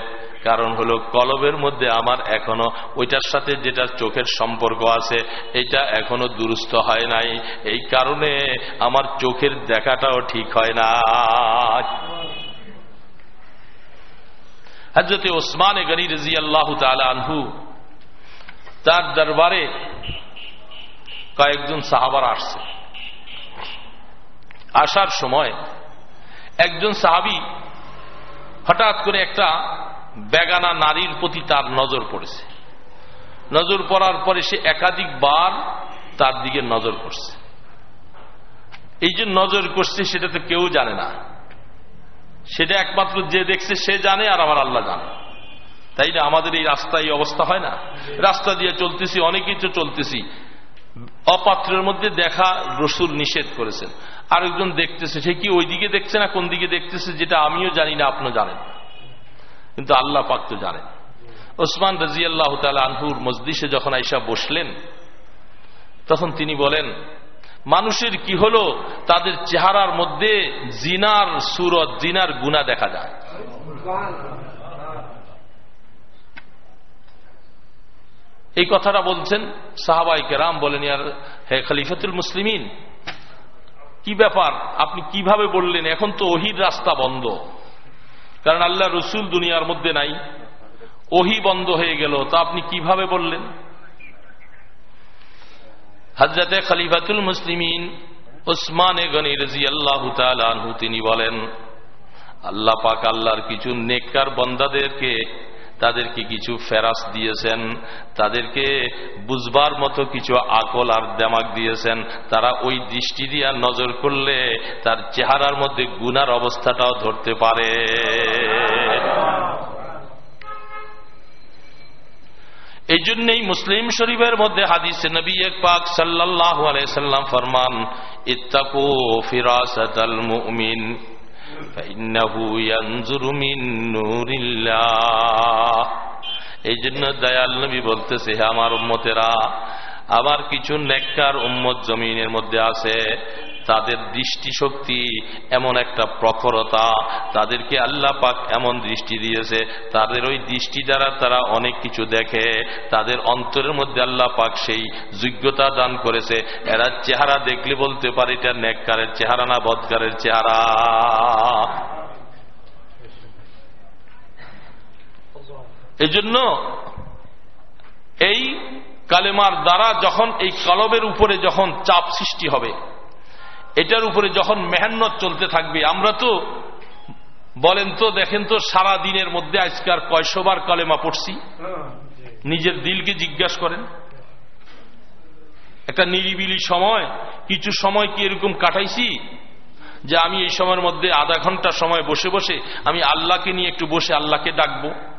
কারণ হলো কলবের মধ্যে আমার এখনও ওইটার সাথে যেটা চোখের সম্পর্ক আছে, এটা এখনও দুরুস্ত হয় নাই। এই কারণে আমার চোখের দেখাটাও ঠিক হয় না। হজরতে ওসমান গনি রাজি আল্লাহ আনহু তার দরবারে কয়েকজন সাহাবার আসছে। আসার সময় একজন সাহাবি হঠাৎ করে একটা বেগানা নারীর প্রতি তার নজর পড়েছে। নজর পড়ার পরে সে একাধিকবার তার দিকে নজর করছে। এই যে নজর করছে সেটা তো কেউ জানে না। সেটা একমাত্র যে দেখছে সে জানে আর আমার আল্লাহ জানে। তাই না? আমাদের এই রাস্তায় অবস্থা হয় না? রাস্তা দিয়ে চলতেছি, অনেক কিছু চলতেছি। অপাত্রের মধ্যে দেখা রসুল নিষেধ করেছেন। আরেকজন দেখতেছে, সে কি ওই দিকে দেখছে না কোন দিকে দেখতেছে যেটা আমিও জানি না আপনি জানেন কিন্তু আল্লাহ পাক তো জানেন। ওসমান রাজি আল্লাহ আনহুর মসজিষে যখন আইসা বসলেন, তখন তিনি বলেন, মানুষের কি হলো? তাদের চেহারার মধ্যে জিনার সুরত, জিনার গুণা দেখা যায়। এই কথাটা বলছেন সাহাবাই কেরাম বলেন, ইয়ার, হে খালিফাতুল মুসলিমিন, কি ব্যাপার? আপনি কীভাবে বললেন? এখন তো ওহির রাস্তা বন্ধ। কারণ আল্লাহ রসুল দুনিয়ার মধ্যে নাই। ওহি বন্ধ হয়ে গেল, তা আপনি কীভাবে বললেন? হজরতে খালিফাতুল মুসলিমিন ওসমান গনি রাজি আল্লাহ তিনি বলেন, আল্লাহ পাক আল্লাহর কিছু নেককার বন্দাদেরকে তাদেরকে কিছু ফেরাস দিয়েছেন, তাদেরকে বুঝবার মতো কিছু আকল আর দেমাক দিয়েছেন। তারা ওই দৃষ্টি দিয়ে নজর করলে তার চেহারার মধ্যে গুনার অবস্থাটাও ধরতে পারে। এই জন্যই মুসলিম শরীফের মধ্যে হাদিসে নবী এক পাক সাল্লাহ আলাইসাল্লাম ফরমান, ইত্তাকু ফিরাসাত আল الله। এই জন্য দয়াল নবী বলতেছে হে আমার উম্মতেরা আবার কিছু নেককার উম্মত জমিনের মধ্যে আছে, তাদের দৃষ্টিশক্তি এমন একটা প্রখরতা, তাদেরকে আল্লাহ পাক এমন দৃষ্টি দিয়েছে, তাদের ওই দৃষ্টি দ্বারা তারা অনেক কিছু দেখে, তাদের অন্তরের মধ্যে আল্লাহ পাক সেই যোগ্যতা দান করেছে। এরা চেহারা দেখলে বলতে পারে এটা নেককারের চেহারা না বদকারের চেহারা। এজন্য এই কালেমার দ্বারা যখন এই কলবের উপরে যখন চাপ সৃষ্টি হবে, এটার উপরে যখন মেহান্নত চলতে থাকবে, আমরা তো বলেন তো, দেখেন তো, সারা দিনের মধ্যে আজকার কয়শোবার কলেমা পড়ছি। নিজের দিলকে জিজ্ঞাসা করেন। একটা নিরিবিলি সময়, কিছু সময় কি এরকম কাটাইছি? যে আমি এই সময়ের মধ্যে আধা ঘণ্টা সময় বসে বসে আমি আল্লাহকে নিয়ে একটু বসে আল্লাহকে ডাকবো।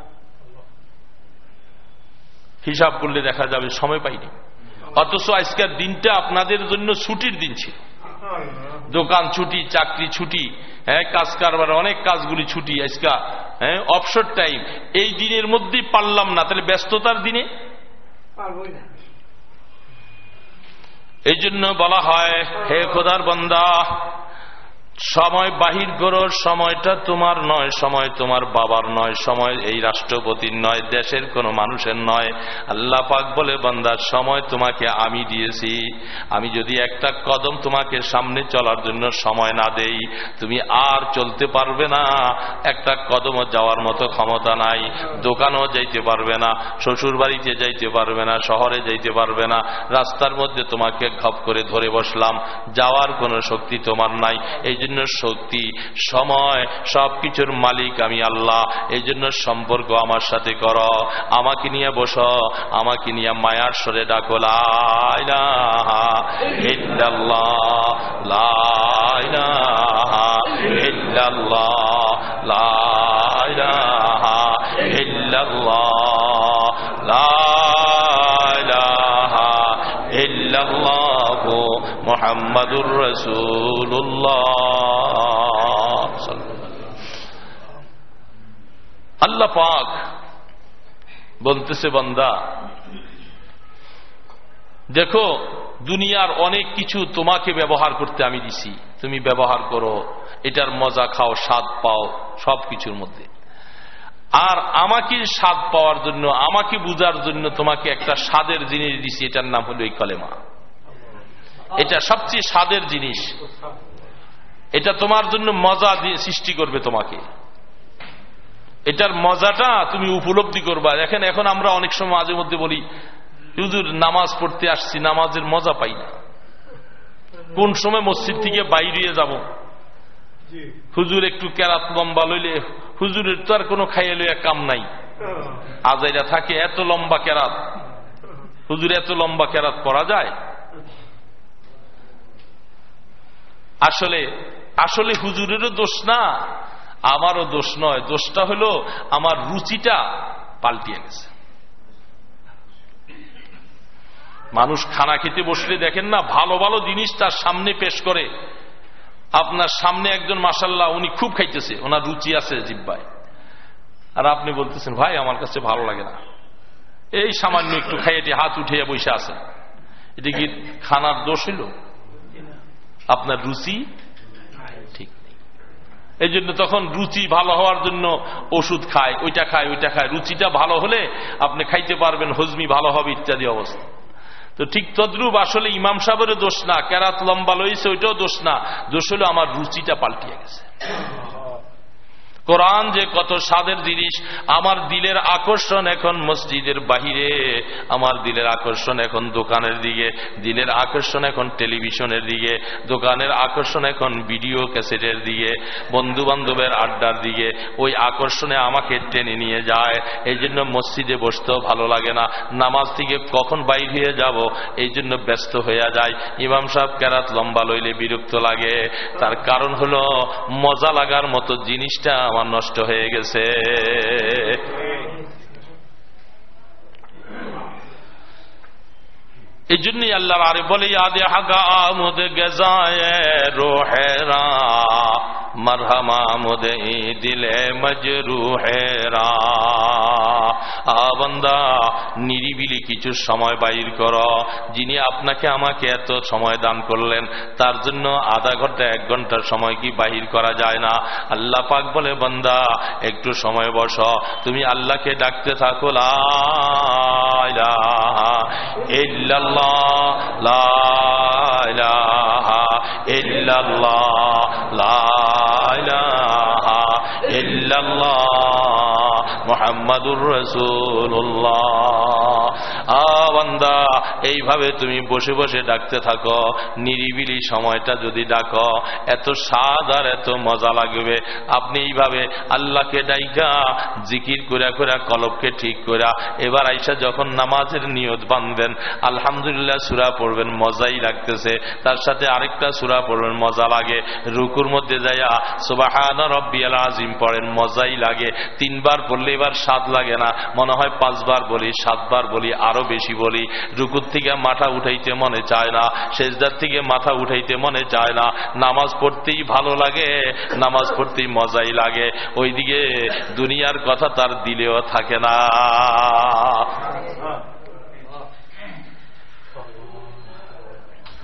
হিসাব করলে দেখা যাবে সময় পাইনি। অথচ আজকের দিনটা আপনাদের জন্য ছুটির দিন ছিল। দোকান ছুটি চাকরি ছুটি হ্যাঁ কাজ কারবার অনেক কাজগুলি ছুটি আজকা হ্যাঁ অবসর টাইম এই দিনের মধ্যেই পারলাম না তাহলে ব্যস্ততার দিনে? এই জন্য বলা হয় হে খোদার বন্দা সময় বাহির করো, সময়টা তোমার নয়, সময় তোমার বাবার নয়, সময় এই রাষ্ট্রপতির নয়, দেশের কোনো মানুষের নয়। আল্লাহ পাক বলে বন্দার সময় তোমাকে আমি দিয়েছি। আমি যদি একটা কদম তোমাকে সামনে চলার জন্য সময় না দেই, তুমি আর চলতে পারবে না। একটা কদমও যাওয়ার মতো ক্ষমতা নাই, দোকানও যাইতে পারবে না শ্বশুর বাড়িতে যাইতে পারবে না, শহরে যাইতে পারবে না। রাস্তার মধ্যে তোমাকে ঘপ করে ধরে বসলাম, যাওয়ার কোনো শক্তি তোমার নাই। এই জন্য শক্তি, সময়, সবকিছুর মালিক আমি আল্লাহ। এই জন্য সম্পর্ক আমার সাথে কর। আমাকে নিয়ে বস। আমাকে নিয়ে মায়ার সরে ডাকো মোহাম্মদুর রসুল্লাহ আল্লাহ পাক বলতেছে, বন্দা, দেখো, দুনিয়ার অনেক কিছু তোমাকে ব্যবহার করতে আমি দিছি। তুমি ব্যবহার করো, এটার মজা খাও, স্বাদ পাও, সব কিছুর মধ্যে। আর আমাকে স্বাদ পাওয়ার জন্য, আমাকে বুঝার জন্য তোমাকে একটা স্বাদের জিনিস দিছি, এটার নাম হলো এই কলেমা। এটা সবচেয়ে স্বাদের জিনিস। এটা তোমার জন্য মজা সৃষ্টি করবে তোমাকে। এটার মজাটা তুমি উপলব্ধি করবা। দেখেন এখন আমরা অনেক সময় মাঝে মধ্যে বলি হুজুর নামাজ পড়তে আসছি নামাজের মজা পাই না। কোন সময় মসজিদ থেকে বাইরে যাব? হুজুর একটু কেরাত লম্বা লইলে হুজুরের তো আর কোনো খাইয়ে লইয়া কাম নাই। আজাইরা থাকে এত লম্বা কেরাত হুজুর এত লম্বা কেরাত করা যায়? আসলে আসলে হুজুরেরও দোষ না, আমারও দোষ নয়। দোষটা হলো, আমার রুচিটা পাল্টিয়ে গেছে। মানুষ খানা খেতে বসলে দেখেন না, ভালো ভালো জিনিস তার সামনে পেশ করে। আপনার সামনে একজন মাসাল্লাহ উনি খুব খাইতেছে, ওনার রুচি আছে জিব্বায়। আর আপনি বলতেছেন, ভাই, আমার কাছে ভালো লাগে না। এই সামান্য একটু খাইয়ে হাত উঠিয়ে বসে আছে এটি কি খানার দোষ হইল? আপনার রুচি? ঠিক। এই জন্য তখন রুচি ভালো হওয়ার জন্য ওষুধ খায়, ওইটা খায় ওইটা খায়। রুচিটা ভালো হলে আপনি খাইতে পারবেন, হজমি ভালো হবে, ইত্যাদি অবস্থা। তো ঠিক তদ্রুপ আসলে ইমাম সাহেবের দোষ না ক্যারাত লম্বা লইছে, ওইটাও দোষ না। দোষ হলো আমার রুচিটা পাল্টিয়ে গেছে। কোরআন যে কত স্বাদের জিনিস, আমার দিলের আকর্ষণ এখন মসজিদের বাহিরে, আমার দিলের আকর্ষণ এখন দোকানের দিকে, দিলের আকর্ষণ এখন টেলিভিশনের দিকে, দোকানের আকর্ষণ এখন ভিডিও ক্যাসেটের দিকে বন্ধু বান্ধবের আড্ডার দিকে, ওই আকর্ষণে আমাকে টেনে নিয়ে যায় এই জন্য মসজিদে বসতেও ভালো লাগে না, নামাজ থেকে কখন বাইর হয়ে যাব এই জন্য ব্যস্ত হয়ে যায়। ইমাম সাহেব কেরাত লম্বা লইলে বিরক্ত লাগে, তার কারণ হলো মজা লাগার মতো জিনিসটা আমার নষ্ট হয়ে গেছে। এই জন্যই আল্লাহ আরে বলে আদে হাগা আমদ গেজায় রোহেরা। মুদে দিলে হেরা বন্দা নিরিবিলি কিছু সময় বাইর কর যিনি আপনাকে আমাকে এত সময় দান করলেন তার জন্য আধা ঘণ্টা এক ঘণ্টার সময় কি বাহির করা যায় না আল্লাহ পাক বলে বন্দা একটু সময় বস তুমি আল্লাহকে ডাকতে থাকো الہ الا اللہ মোহাম্মদুর রসুল্লাহ এইভাবে তুমি বসে বসে ডাকতে থাকো। নিরিবিলি সময়টা যদি ডাকো, এত স্বাদ আর এত মজা লাগবে। আপনি এইভাবে আল্লাহকে ডাইকা, জিকির করে করে কলবকে ঠিক করে এবার আইসা যখন নামাজের নিয়ত বাঁধবেন, আলহামদুলিল্লাহ সুরা পড়বেন, মজাই লাগতেছে। তার সাথে আরেকটা সুরা পড়বেন, মজা লাগে। রুকুর মধ্যে যাইয়া, সুবাহান রব্বিয়াল আজিম পড়েন, মজাই লাগে। তিনবার পড়লে এবার স্বাদ লাগে না। মনে হয় পাঁচবার বলি, সাতবার বলি, আরও বেশি বলি। রুকুর থেকে মাথা উঠাইতে মনে চায় না শেষদার থেকে মাথা উঠাইতে মনে চায় না। নামাজ পড়তেই ভালো লাগে, নামাজ পড়তেই মজাই লাগে। ওইদিকে দুনিয়ার কথা তার দিলেও থাকে না।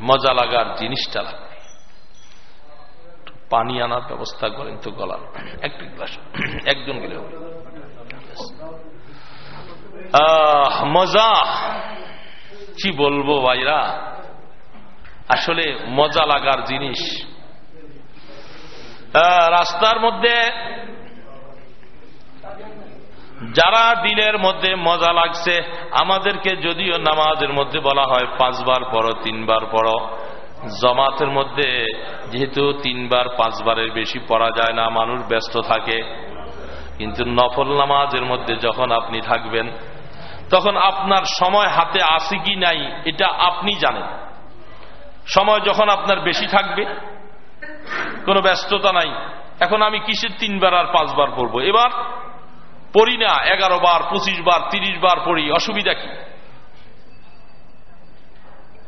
মজা লাগার জিনিসটা পানি আনার ব্যবস্থা করেন তো গলার। একটু গ্লাস একজন গেলে মজা। কি বলব ভাইরা? আসলে মজা লাগার জিনিস। রাস্তার মধ্যে যারা দিলের মধ্যে মজা লাগছে, আমাদেরকে যদিও নামাজের মধ্যে বলা হয় পাঁচবার পড়ো, তিনবার পড়ো। জমাতের মধ্যে যেহেতু তিনবার, পাঁচবারের বেশি পড়া যায় না, মানুষ ব্যস্ত থাকে। কিন্তু নফল নামাজের মধ্যে যখন আপনি থাকবেন তখন আপনার সময় হাতে আসে কি নাই, এটা আপনি জানেন। সময় যখন আপনার বেশি থাকবে, কোনো ব্যস্ততা নাই, এখন আমি কিসের তিনবার আর পাঁচবার পড়ব? এবার পড়ি না, এগারো বার, পঁচিশ বার, তিরিশ বার পড়ি, অসুবিধা কি?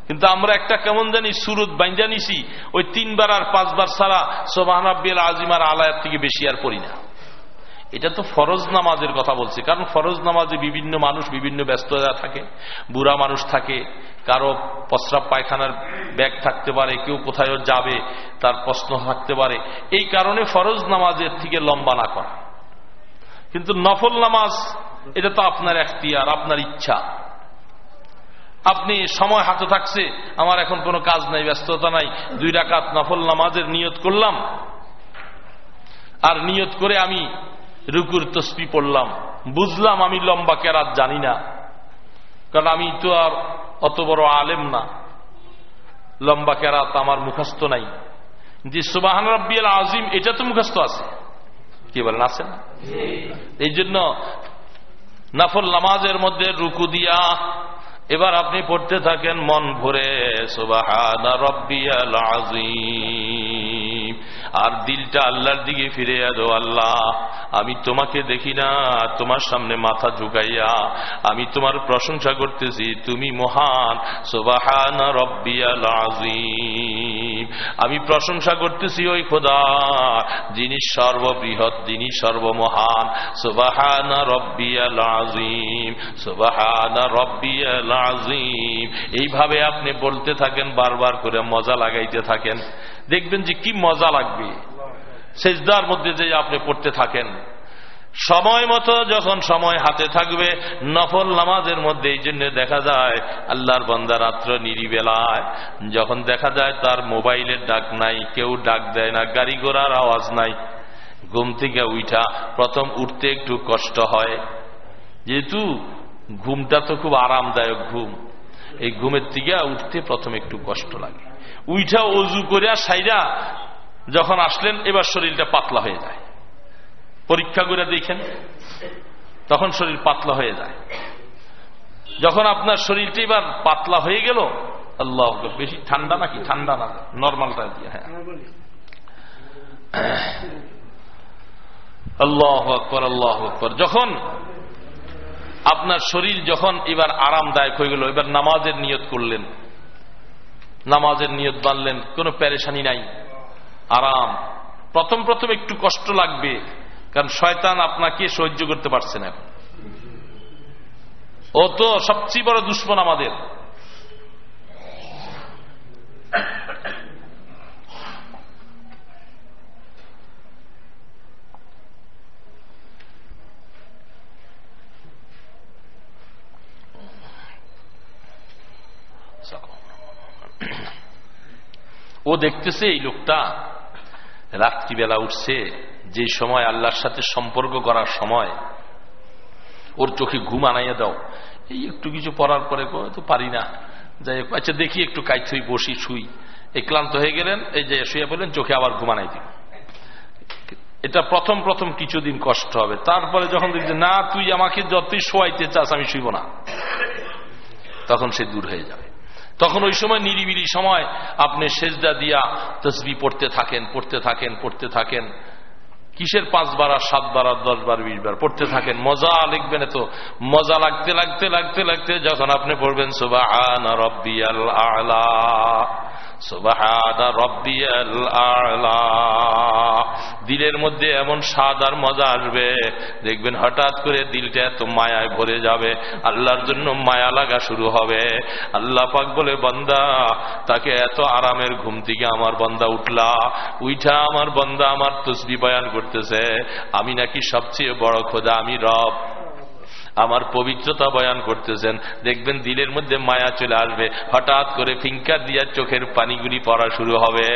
কিন্তু আমরা একটা কেমন জানি সুরত বাইন্দা নিছি, ওই তিনবার আর পাঁচবার ছাড়া সোবাহানাব্বিল আজিমার আলায়ের থেকে বেশি আর পড়ি না। এটা তো ফরজ নামাজের কথা বলছে, কারণ ফরজ নামাজে বিভিন্ন মানুষ বিভিন্ন ব্যস্ততা থাকে, বুড়া মানুষ থাকে, কারও প্রস্রাব পায়খানার ব্যাগ থাকতে পারে, কেউ কোথায় যাবে, তার প্রশ্ন থাকতে পারে। এই কারণে ফরজ নামাজের থেকে লম্বা না করা। কিন্তু নফল নামাজ, এটা তো আপনার এখতিয়ার, আপনার ইচ্ছা। আপনি সময় হাতে থাকছে, আমার এখন কোনো কাজ নাই, ব্যস্ততা নাই, দুই রাকাত নফল নামাজের নিয়ত করলাম। আর নিয়ত করে আমি রুকুর তসপি পড়লাম। বুঝলাম আমি লম্বা কেরাত জানি না। কারণ আমি তো আর অত বড় আলেম না। লম্বা কেরাত আমার মুখস্থ নাই। যে সুবাহান রব্বিয়াল আজিম এটা তো মুখস্থ আছে। কি বলেন, আছে না? এই জন্য নাফল নামাজের মধ্যে রুকু দিয়া এবার আপনি পড়তে থাকেন, মন ভরে সুবাহান রব্বিয়াল আজিম আর দিলটা আল্লাহর দিকে ফিরে দো আল্লাহ। আমি তোমাকে দেখি না তোমার সামনে মাথা ঝুঁকাইয়া আমি তোমার প্রশংসা করতেছি। তুমি মহান, সোবাহান রব্বিয়াল আজিম আমি প্রশংসা করতেছি ওই খোদা, যিনি সর্ববৃহৎ, যিনি সর্বমহান, সোবাহান রব্বিয়াল আজিম সোবাহান রব্বিয়াল আজিম এইভাবে আপনি বলতে থাকেন, বারবার করে মজা লাগাইতে থাকেন। দেখবেন যে কি মজা লাগবে। সেজদার মধ্যে যে আপনি পড়তে থাকেন। সময় মতো যখন সময় হাতে থাকবে, নফল নামাজের মধ্যে এই জন্য দেখা যায়, আল্লাহর বন্দা রাত্র নিরিবেলায়, যখন দেখা যায় তার মোবাইলের ডাক নাই, কেউ ডাক দেয় না, গাড়ি ঘোড়ার আওয়াজ নাই। ঘুম থেকে উঠা প্রথম উঠতে একটু কষ্ট হয়। যেহেতু ঘুমটা তো খুব আরামদায়ক ঘুম। এই ঘুমের থেকে উঠতে প্রথম একটু কষ্ট লাগে। উইঠা অজু করিয়া সাইরা যখন আসলেন, এবার শরীরটা পাতলা হয়ে যায়। পরীক্ষা করে দেখেন, তখন শরীর পাতলা হয়ে যায়। যখন আপনার শরীরটা এবার পাতলা হয়ে গেল, আল্লাহ বেশি ঠান্ডা নাকি? ঠান্ডা না, নর্মালটা দিয়ে হ্যাঁ। আল্লাহ আকবর আল্লাহ আকবর। যখন আপনার শরীর যখন এবার আরামদায়ক হয়ে গেল, এবার নামাজের নিয়ত করলেন। নামাজের নিয়ত বানলেন কোনো প্যারেশানি নাই। আরাম। প্রথম প্রথম একটু কষ্ট লাগবে, কারণ শয়তান আপনাকে সহ্য করতে পারছে না। ও তো সবচেয়ে বড় দুশ্মন আমাদের। ও দেখতেছে এই লোকটা। রাত্রিবেলা উঠছে, যে সময় আল্লাহর সাথে সম্পর্ক করার সময়। ওর চোখে ঘুম আনাইয়া দাও। এই একটু কিছু পড়ার পরে তো পারি না। যাই হোক আচ্ছা দেখি একটু কাইথুই বসি, শুই। এই ক্লান্ত হয়ে গেলেন, এই যে শুয়ে বললেন চোখে আবার ঘুমানাই দিল এটা প্রথম প্রথম কিছুদিন কষ্ট হবে। তারপরে যখন দেখছে, না, তুই আমাকে যতই শোয়াইতে চাস, আমি শুইব না। তখন সে দূর হয়ে যাবে। তখন ওই সময় নিরিবিলি সময় আপনি সেজদা দিয়া তসবি পড়তে থাকেন পড়তে থাকেন পড়তে থাকেন। কিসের পাঁচ বার আর সাত বার আর দশ বার, বিশ বার? পড়তে থাকেন। মজা লিখবেন তো মজা লাগতে লাগতে লাগতে লাগতে যখন আপনি পড়বেন সুবাহ দিলের মধ্যে এমন স্বাদ আর মজা আসবে, দেখবেন হঠাৎ করে দিলটা এত মায়ায় ভরে যাবে, আল্লাহর জন্য মায়া লাগা শুরু হবে। আল্লাহ পাক বলে, বন্দা, তাকে এত আরামের ঘুম থেকে আমার বন্দা উঠলা, উইঠা আমার বন্দা আমার তসবি বয়ান করতেছে। আমি নাকি সবচেয়ে বড় খোদা, আমি রব। আমার পবিত্রতা বয়ান করতেছেন। দেখবেন দিলের মধ্যে মায়া চলে আসবে। হঠাৎ করে ফিঙ্কার দিয়া চোখের পানিগুলি পড়া শুরু হবে।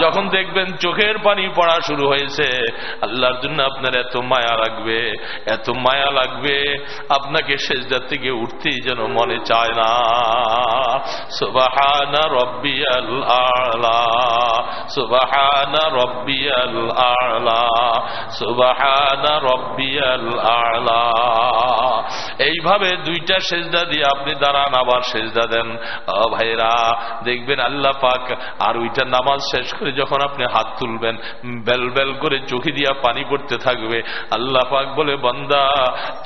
যখন দেখবেন চোখের পানি পড়া শুরু হয়েছে, আল্লাহর জন্য আপনার এত মায়া লাগবে, এত মায়া লাগবে, আপনাকে শেষদার থেকে উঠতেই যেন মনে চায় না। সুবাহানা রব্বিয়াল আলা, সুবাহানা রব্বিয়াল আলা, সুবাহানা রব্বিয়াল আলা। এইভাবে দুইটা সেজদা দিয়ে আপনি দাঁড়ান, আবার সেজদা দেন। ভাইরা দেখবেন আল্লাহ পাক আর ওইটা নামাজ শেষ করে যখন আপনি হাত তুলবেন, বেল বেল করে চোখে দিয়া পানি পড়তে থাকবে, আল্লাহ পাক বলে, বন্দা,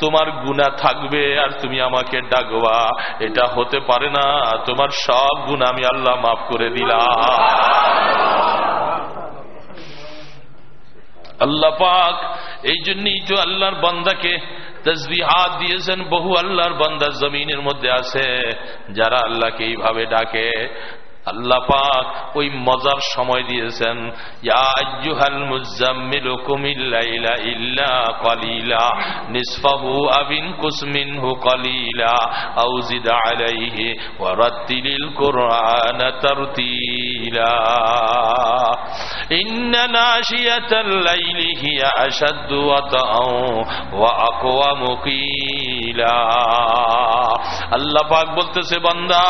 তোমার গুণা থাকবে আর তুমি আমাকে ডাকবা। এটা হতে পারে না, তোমার সব গুণ আমি আল্লাহ মাফ করে দিলাম। আল্লাহ পাক, এই জন্যই তো আল্লাহর বন্দাকে তসবি হাত দিয়েছেন, বহু আল্লাহর বন্দা জমিনের মধ্যে আছে, যারা আল্লাহকে এইভাবে ডাকে। আল্লাহ পাক ওই মজার সময় দিয়েছেন তারতিলা। আল্লাহ পাক বলতেছে, বান্দা,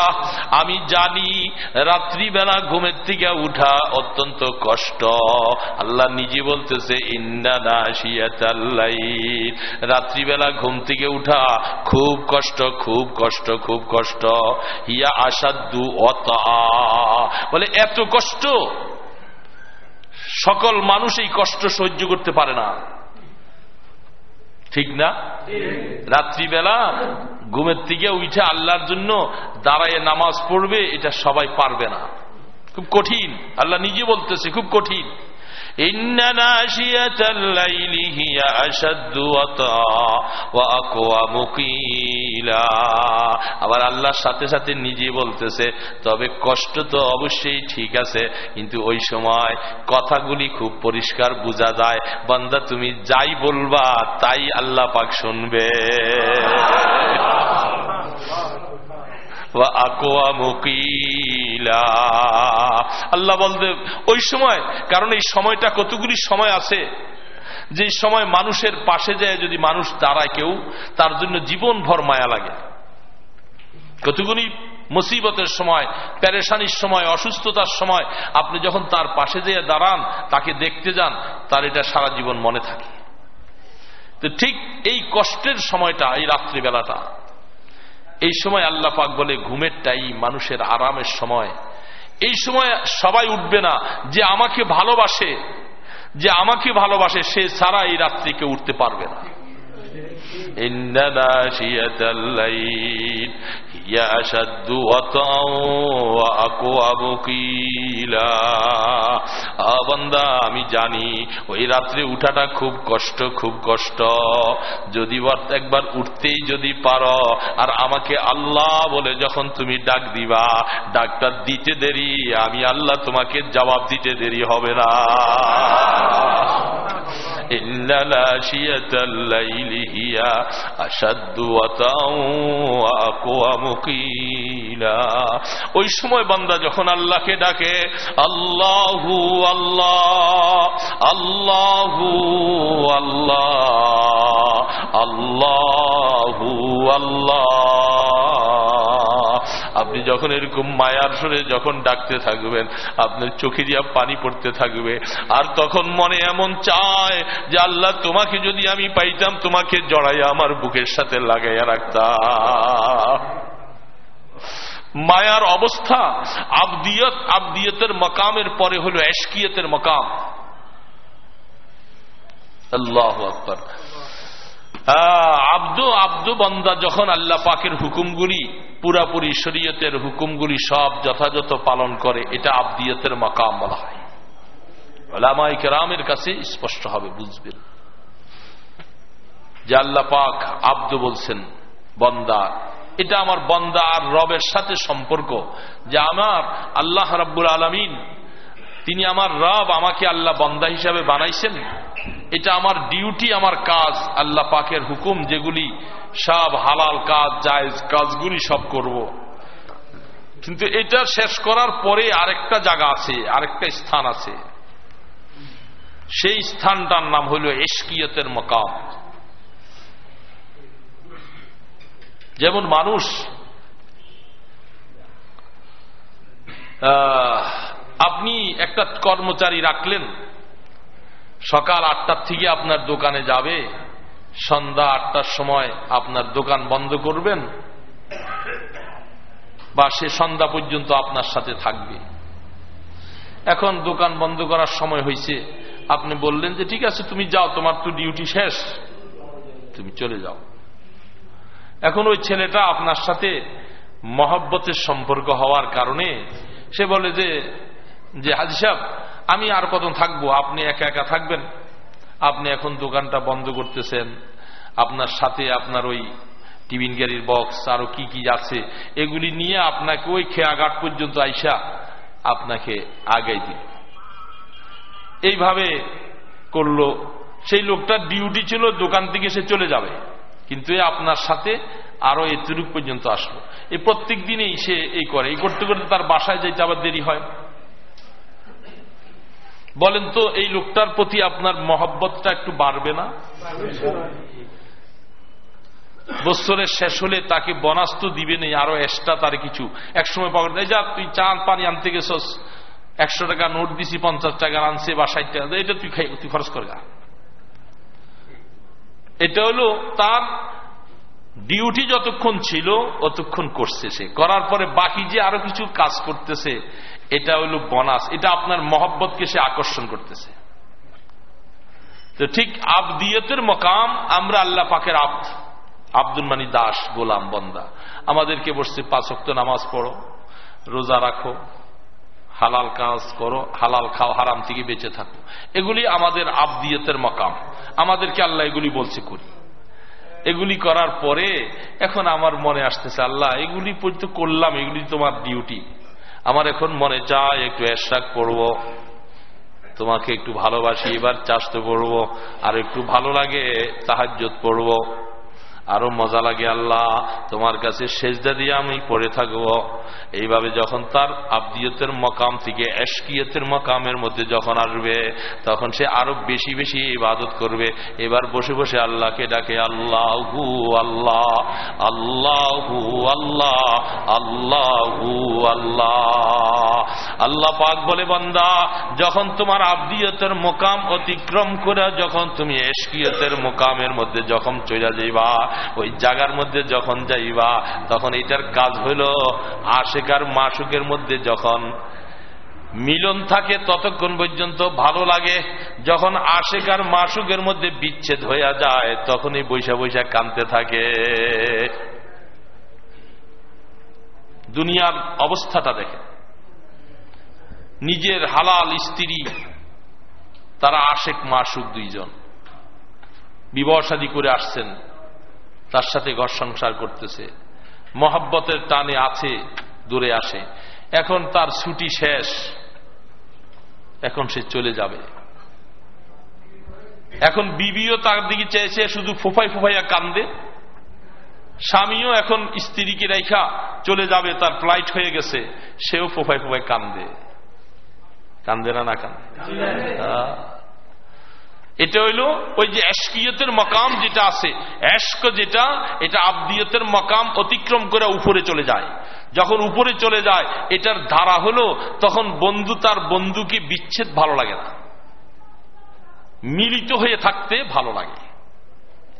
আমি জানি রাত্রিবেলা ঘুমের থেকে উঠা অত্যন্ত কষ্ট। আল্লাহ নিজে বলতেছে রাত্রিবেলা ঘুম থেকে উঠা খুব কষ্ট খুব কষ্ট খুব কষ্ট। ইয়া আসাদু অত বলে, এত কষ্ট? সকল মানুষ এই কষ্ট সহ্য করতে পারে না। ঠিক না? রাত্রিবেলা ঘুমের থেকে উঠে আল্লাহর জন্য দাঁড়ায় নামাজ পড়বে, এটা সবাই পারবে না। খুব কঠিন। আল্লাহ নিজে বলতেছে, খুব কঠিন। আবার আল্লাহর সাথে সাথে নিজে বলতেছে, তবে কষ্ট তো অবশ্যই ঠিক আছে, কিন্তু ওই সময় কথাগুলি খুব পরিষ্কার বোঝা যায়। বান্দা, তুমি যাই বলবা, তাই আল্লাহ পাক শুনবে। আল্লাহ বলতে, ওই সময়, কারণ এই সময়টা কতগুলি সময় আছে? যে সময় মানুষের পাশে যায় যদি মানুষ দাঁড়ায় কেউ, তার জন্য জীবন ভর মায়া লাগে। কতগুলি মুসিবতের সময় প্যারেশানির সময়, অসুস্থতার সময়, আপনি যখন তার পাশে যেয়ে দাঁড়ান, তাকে দেখতে যান, তার এটা সারা জীবন মনে থাকে। তো ঠিক এই কষ্টের সময়টা, এই রাত্রিবেলাটা এই সময় আল্লাহ পাক বলে, ঘুমের টাই মানুষের আরামের সময়। এই সময় সবাই উঠবে না, যে আমাকে ভালোবাসে, যে আমাকে ভালোবাসে, সে সারা এই রাত্রিকে উঠতে পারবে না। আমি জানি ওই রাত্রে উঠাটা খুব কষ্ট খুব কষ্ট। যদি একবার উঠতেই যদি পারো, আর আমাকে আল্লাহ বলে যখন তুমি ডাক দিবা, ডাকটা দিতে দেরি, আমি আল্লাহ তোমাকে জবাব দিতে দেরি হবে না। إن ناشية الليل هي أشد وأقوى مقيلا ওই সময় বান্দা যখন আল্লাহকে ডাকে আল্লাহু আল্লাহ আল্লাহু আল্লাহ আল্লাহু আল্লাহ আপনি যখন এরকম মায়ার সরে যখন ডাকতে থাকবেন, আপনার চোখে দিয়া পানি পড়তে থাকবে, আর তখন মনে এমন চায় যে আল্লাহ তোমাকে যদি আমি পাইতাম, তোমাকে জড়াইয়া আমার বুকের সাথে লাগাইয়া রাখতাম। মায়ার অবস্থা আবদিয়ত, আবদিয়তের মকামের পরে হল এশকিয়তের মকাম। আল্লাহ আকবর। আব্দু আব্দু বন্দা যখন আল্লাহ পাকের হুকুমগুলি, পুরাপুরি শরীয়তের হুকুমগুলি সব যথাযথ পালন করে, এটা আবদিয়তের মকাম বলা হয়। কাছে স্পষ্ট হবে, বুঝবেন। যে আল্লাহ পাক আব্দু বলছেন, বন্দা। এটা আমার বন্দা আর রবের সাথে সম্পর্ক। যে আমার আল্লাহ রাব্বুল আলমিন, তিনি আমার রব, আমাকে আল্লাহ বন্দা হিসাবে বানাইছেন। এটা আমার ডিউটি আমার কাজ। আল্লাহ পাকের হুকুম যেগুলি সব হালাল কাজ, জায়জ কাজগুলি সব করব। কিন্তু এটা শেষ করার পরে আরেকটা জায়গা আছে, আরেকটা স্থান আছে। সেই স্থানটার নাম হল এশকিয়তের মকাম। যেমন মানুষ আপনি একটা কর্মচারী রাখলেন সকাল আটটার থেকে আপনার দোকানে যাবে, সন্ধ্যা আটটার সময় আপনার দোকান বন্ধ করবেন, বা সে সন্ধ্যা পর্যন্ত আপনার সাথে থাকবে। এখন দোকান বন্ধ করার সময় হয়েছে। আপনি বললেন যে, ঠিক আছে, তুমি যাও, তোমার তো ডিউটি শেষ। তুমি চলে যাও। এখন ওই ছেলেটা আপনার সাথে মহব্বতের সম্পর্ক হওয়ার কারণে সে বলে যে যে হাজি সাহেব আমি আর কত থাকব? আপনি একা একা থাকবেন? আপনি এখন দোকানটা বন্ধ করতেছেন। আপনার সাথে আপনার ওই টিফিন গাড়ির বক্স, আরও কি কি আছে, এগুলি নিয়ে আপনাকে ওই খেয়াঘাট পর্যন্ত আইসা আপনাকে আগাই দিল। এইভাবে করল। সেই লোকটার ডিউটি ছিল, দোকান থেকে সে চলে যাবে। কিন্তু আপনার সাথে আরও এতটুক পর্যন্ত আসলো। এই প্রত্যেক দিনেই সে এই করে। এই করতে করতে তার বাসায় যাইতে আবার দেরি হয়। বলেন তো, এই লোকটার প্রতি আপনার মহব্বতটা একটু বাড়বে না? বছরের শেষ হলে তাকে বনাস তো দিবে নেই, আরও এক্সট্রা তার কিছু। একসময় পাবেন এই যা, তুই চা পানি আনতে গেছস, একশো টাকা নোট দিছি, পঞ্চাশ টাকা আনছে বা ষাট টাকা, এটা তুই খাই, তুই খরচ করে এটা হলো তার ডিউটি যতক্ষণ ছিল, অতক্ষণ করছে সে। করার পরে বাকি যে আরও কিছু কাজ করতেছে এটা হইল বনাস, এটা আপনার মহব্বতকে সে আকর্ষণ করতেছে। তো ঠিক আবদিয়তের মকাম, আমরা আল্লাহ পাকের আব্দ আব্দুল মানি দাস, গোলাম, বন্দা। আমাদেরকে বসছে পাঁচক্ত নামাজ পড়ো, রোজা রাখো, হালাল কাজ করো, হালাল খাও, হারাম থেকে বেঁচে থাকো। এগুলি আমাদের আবদিয়তের মকাম। আমাদেরকে আল্লাহ এগুলি বলছে, করি। এগুলি করার পরে এখন আমার মনে আসতেছে, আল্লাহ, এগুলি তো করলাম, এগুলি তোমার ডিউটি আমার এখন মনে চায় একটু এশাক পড়ব। তোমাকে একটু ভালোবাসি, এবার চাষ তো পড়ব। আর একটু ভালো লাগে তাহাজ্যত পড়ব। আরও মজা লাগে, আল্লাহ, তোমার কাছে সেজদা দিয়ে আমি পড়ে থাকব। এইভাবে যখন তার আবদিয়তের মকাম থেকে এশকিয়তের মকামের মধ্যে যখন আসবে, তখন সে আরও বেশি বেশি ইবাদত করবে। এবার বসে বসে আল্লাহকে ডাকে, আল্লাহ আল্লাহু, আল্লাহ আল্লাহ, আল্লাহু আল্লাহ। আল্লাহু আল্লাহ আল্লাহ পাক বলে, বন্দা, যখন তোমার আবদিয়তের মোকাম অতিক্রম করে, যখন তুমি এশকিয়তের মোকামের মধ্যে যখন চলে যাইবা ওই জায়গার মধ্যে যখন যাইবা, তখন এটার কাজ হইল আশেকার মাসুকের মধ্যে যখন মিলন থাকে ততক্ষণ পর্যন্ত ভালো লাগে। যখন আশেকার মাসুকের মধ্যে বিচ্ছেদ হইয়া যায়, তখনই বৈশা বৈশা কানতে থাকে। দুনিয়ার অবস্থাটা দেখে নিজের হালাল স্ত্রী, তারা আশেক মাসুক দুইজন। বিবাহ করে আসছেন। তার সাথে ঘর সংসার করতেছে। মহাব্বতের টানে আছে দূরে আসে। এখন তার ছুটি শেষ। এখন সে চলে যাবে। এখন বিবিও তার দিকে চেয়েছে শুধু ফোফাই ফোফাইয়া কান্দে। স্বামীও এখন স্ত্রীকে রেখা চলে যাবে তার ফ্লাইট হয়ে গেছে। সেও ফোফাই ফোফাই কান্দে। কান্দে না না কান্দে? এটা হইল ওই যে এশকিয়তের মকাম যেটা আছে। এশক যেটা, এটা আবদিয়তের মকাম অতিক্রম করে উপরে চলে যায়। যখন উপরে চলে যায়, এটার ধারা হলো তখন বন্ধু তার বন্ধুকে বিচ্ছেদ ভালো লাগে না। মিলিত হয়ে থাকতে ভালো লাগে।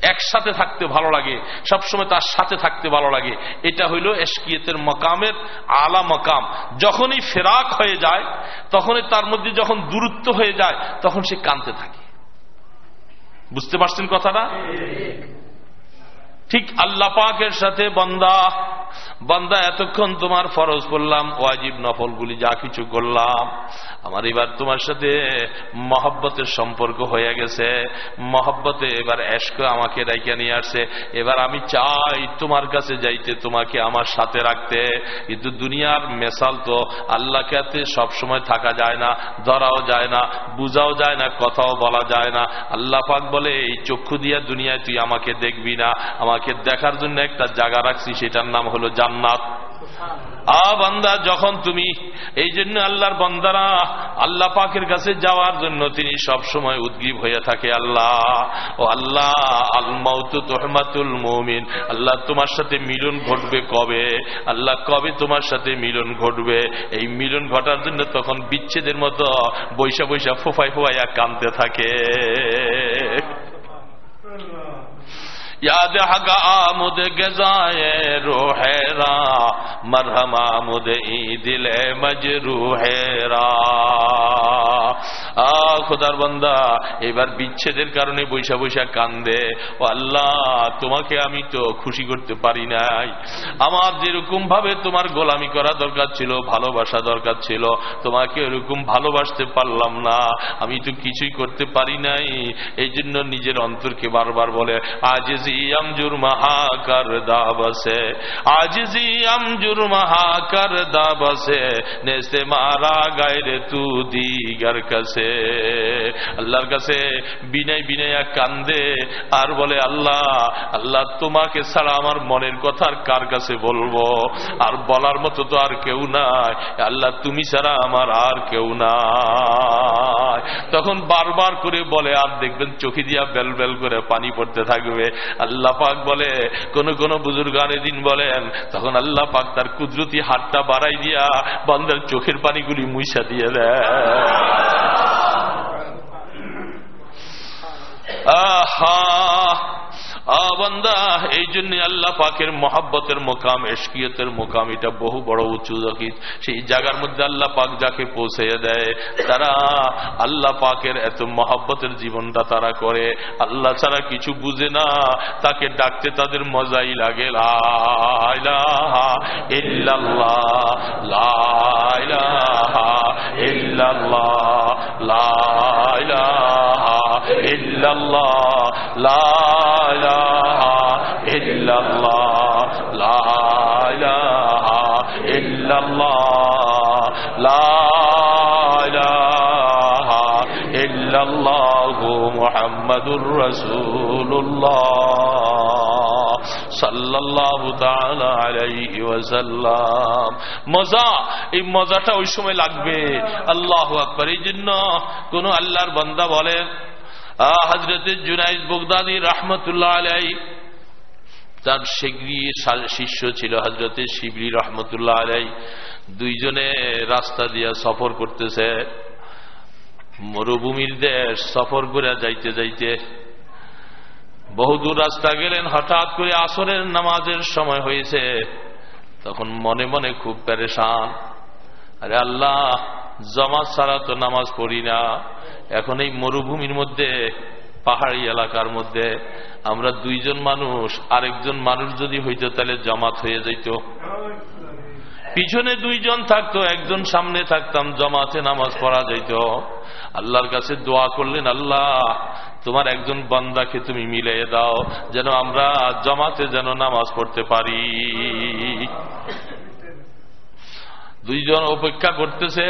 একসাথে থাকতে ভালো লাগে, সবসময় তার সাথে থাকতে ভালো লাগে। এটা হইল এশকিয়তের মকামের আলা মকাম। যখনই ফেরাক হয়ে যায়, তখনই তার মধ্যে যখন দূরত্ব হয়ে যায়, তখন সে কানতে থাকে। বুঝতে পারছেন কথাটা? ঠিক আল্লাহ পাকের সাথে বন্দা বন্দা এতক্ষণ তোমার ফরজ করলাম, ওয়াজিব নফলগুলি যা কিছু করলাম। আমার এবার তোমার সাথে মহব্বতের সম্পর্ক হয়ে গেছে। মহব্বতে এবার এসকে আমাকে ডাইকে নিয়ে আসছে। এবার আমি চাই তোমার কাছে যাইতে তোমাকে আমার সাথে রাখতে। কিন্তু দুনিয়ার মেসাল তো আল্লাহকে হাতে সবসময় থাকা যায় না ধরাও যায় না বুঝাও যায় না কথাও বলা যায় না। আল্লাহ পাক বলে এই চক্ষু দিয়া দুনিয়ায় তুই আমাকে দেখবি না। আমাকে দেখার জন্য একটা জায়গা রাখছি সেটার নাম হলো জান্নাত। আ বান্দা যখন তুমি এই জন্য আল্লাহর বন্দারা আল্লাহ পাকের কাছে যাওয়ার জন্য তিনি সব সময় উদ্গীব হয়ে থাকে আল্লাহ। ও আল্লাহ আল মাউতু তোহমাতুল মৌমিন। আল্লাহ, তোমার সাথে মিলন ঘটবে কবে? আল্লাহ, কবে তোমার সাথে মিলন ঘটবে? এই মিলন ঘটার জন্য তখন বিচ্ছেদের মতো বৈশা বৈশা ফোফাই ফোফাইয়া কানতে থাকে। یاد حق آمد گزائے روحے را مرحم آمد ای دل مجروحے را۔ খোদার বন্দা, এবার বিচ্ছেদের কারণে বৈশা বৈশা কান্দে। ও আল্লাহ, তোমাকে আমি তো খুশি করতে পারি নাই। আমার যেরকম ভাবে তোমার গোলামি করা দরকার ছিল, ভালোবাসা দরকার ছিল, তোমাকে ওরকম ভালোবাসতে পারলাম না। আমি তো কিছুই করতে পারি নাই। এই জন্য নিজের অন্তরকে বারবার বলে, আজিজি আমজুর মাহাকার দাবাসে, আজিজি আমজুর মাহাকার দাবসে, নেসে মারা গায়রে তু দিগার কাছে। আল্লাহর কাছে বিনয় বিনয়া কান্দে আর বলে, আল্লাহ আল্লাহ তোমাকে ছাড়া আমার মনের কথা আর কার কাছে বলব? আর বলার মতো তো আর কেউ নাই। আল্লাহ, তুমি ছাড়া আমার আর কেউ নাই। তখন বারবার করে বলে, আর দেখবেন চোখে দিয়া বেল বেল করে পানি পড়তে থাকবে। আল্লাহ পাক বলে, কোন কোন বুজুর্গানের দিন বলেন, তখন আল্লাহ পাক তার কুদরতি হাতটা বাড়াই দিয়া বন্ধের চোখের পানিগুলি মুইসা দিয়ে দেয়। God. আহা এই জন্য আল্লাহ পাকের মহাব্বতের মোকাম, এশকিয়তের মোকাম, এটা বহু বড় উঁচু সেই জায়গার মধ্যে আল্লাহ পাক যাকে পৌঁছে দেয়, তারা আল্লাহ পাকের এত মহাব্বতের জীবনটা তারা করে। আল্লাহ ছাড়া কিছু বুঝে না, তাকে ডাকতে তাদের মজাই লাগে। লাইলাহা ইল্লাল্লাহ লাইলাহা ইল্লাল্লাহ লাইলাহা ইল্লাল্লাহ লাইলাহা ইল্লাল্লাহ লাইলাহা ইল্লাল্লাহ লাইলাহা ইল্লাল্লাহ মুহাম্মাদুর রাসূলুল্লাহ সাল্লাল্লাহু তাআলা আলাইহি ওয়াসাল্লাম মজা এই মজাটা ওই সময় লাগবে আল্লাহু আকবার এই জন্য কোন আল্লাহর বান্দা বলেন হজরত জুনাইদ বগদাদি রহমতুল্লাহ আলাই তার শিগরি শিষ্য ছিল হজরতে শিবরি রহমতুল্লাহ আলাই দুইজনে রাস্তা দিয়া সফর করতেছে। মরুভূমির দেশ, সফর করে যাইতে যাইতে বহুদূর রাস্তা গেলেন। হঠাৎ করে আসরের নামাজের সময় হয়েছে। তখন মনে মনে খুব প্যারেশান আরে আল্লাহ জমাজ ছাড়া তো নামাজ পড়ি না। এখন এই মরুভূমির মধ্যে, পাহাড়ি এলাকার মধ্যে আমরা দুইজন মানুষ, আরেকজন মানুষ যদি হইতো তাহলে জমাত হয়ে যাইত। পিছনে দুইজন থাকতো, একজন সামনে থাকতাম, জমাতে নামাজ পড়া যাইত। আল্লাহর কাছে দোয়া করলেন, আল্লাহ, তোমার একজন বান্দাকে তুমি মিলিয়ে দাও, যেন আমরা জমাতে যেন নামাজ পড়তে পারি। দুইজন অপেক্ষা করতেছে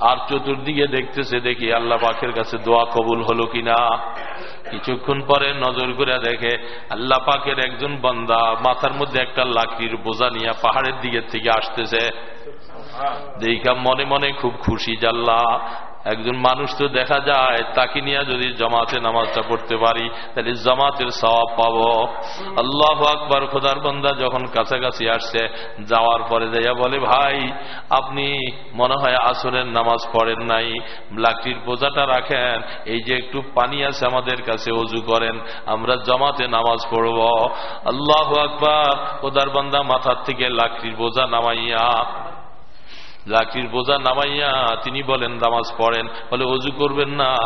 আর চতুর্দিকে দেখতেছে দেখি আল্লাহ পাকের কাছে দোয়া কবুল হলো কিনা। কিছুক্ষণ পরে নজর করে দেখে আল্লাহ পাকের একজন বান্দা মাথার মধ্যে একটা লাকড়ির বোঝা নিয়ে পাহাড়ের দিকে থেকে আসতেছে। দেখা মনে মনে খুব খুশি জাল্লা। একজন মানুষ তো দেখা যায়, তাকে নিয়ে যদি জমাতে নামাজটা পড়তে পারি, তাহলে জমাতের সবাব পাব। আল্লাহ আকবর, খোদার বন্দা যখন কাছাকাছি আসছে, যাওয়ার পরে যাইয়া বলে, ভাই, আপনি মনে হয় আসরের নামাজ পড়েন নাই, লাকড়ির বোঝাটা রাখেন, এই যে একটু পানি আছে আমাদের কাছে, অজু করেন, আমরা জমাতে নামাজ পড়ব। আল্লাহ আকবর, খোদার বন্দা মাথার থেকে লাকড়ির বোঝা নামাইয়া লাকড়ির বোঝা নামাইয়া তিনি বলেন, নামাজ পড়েন। বলে, অজু করবেন না।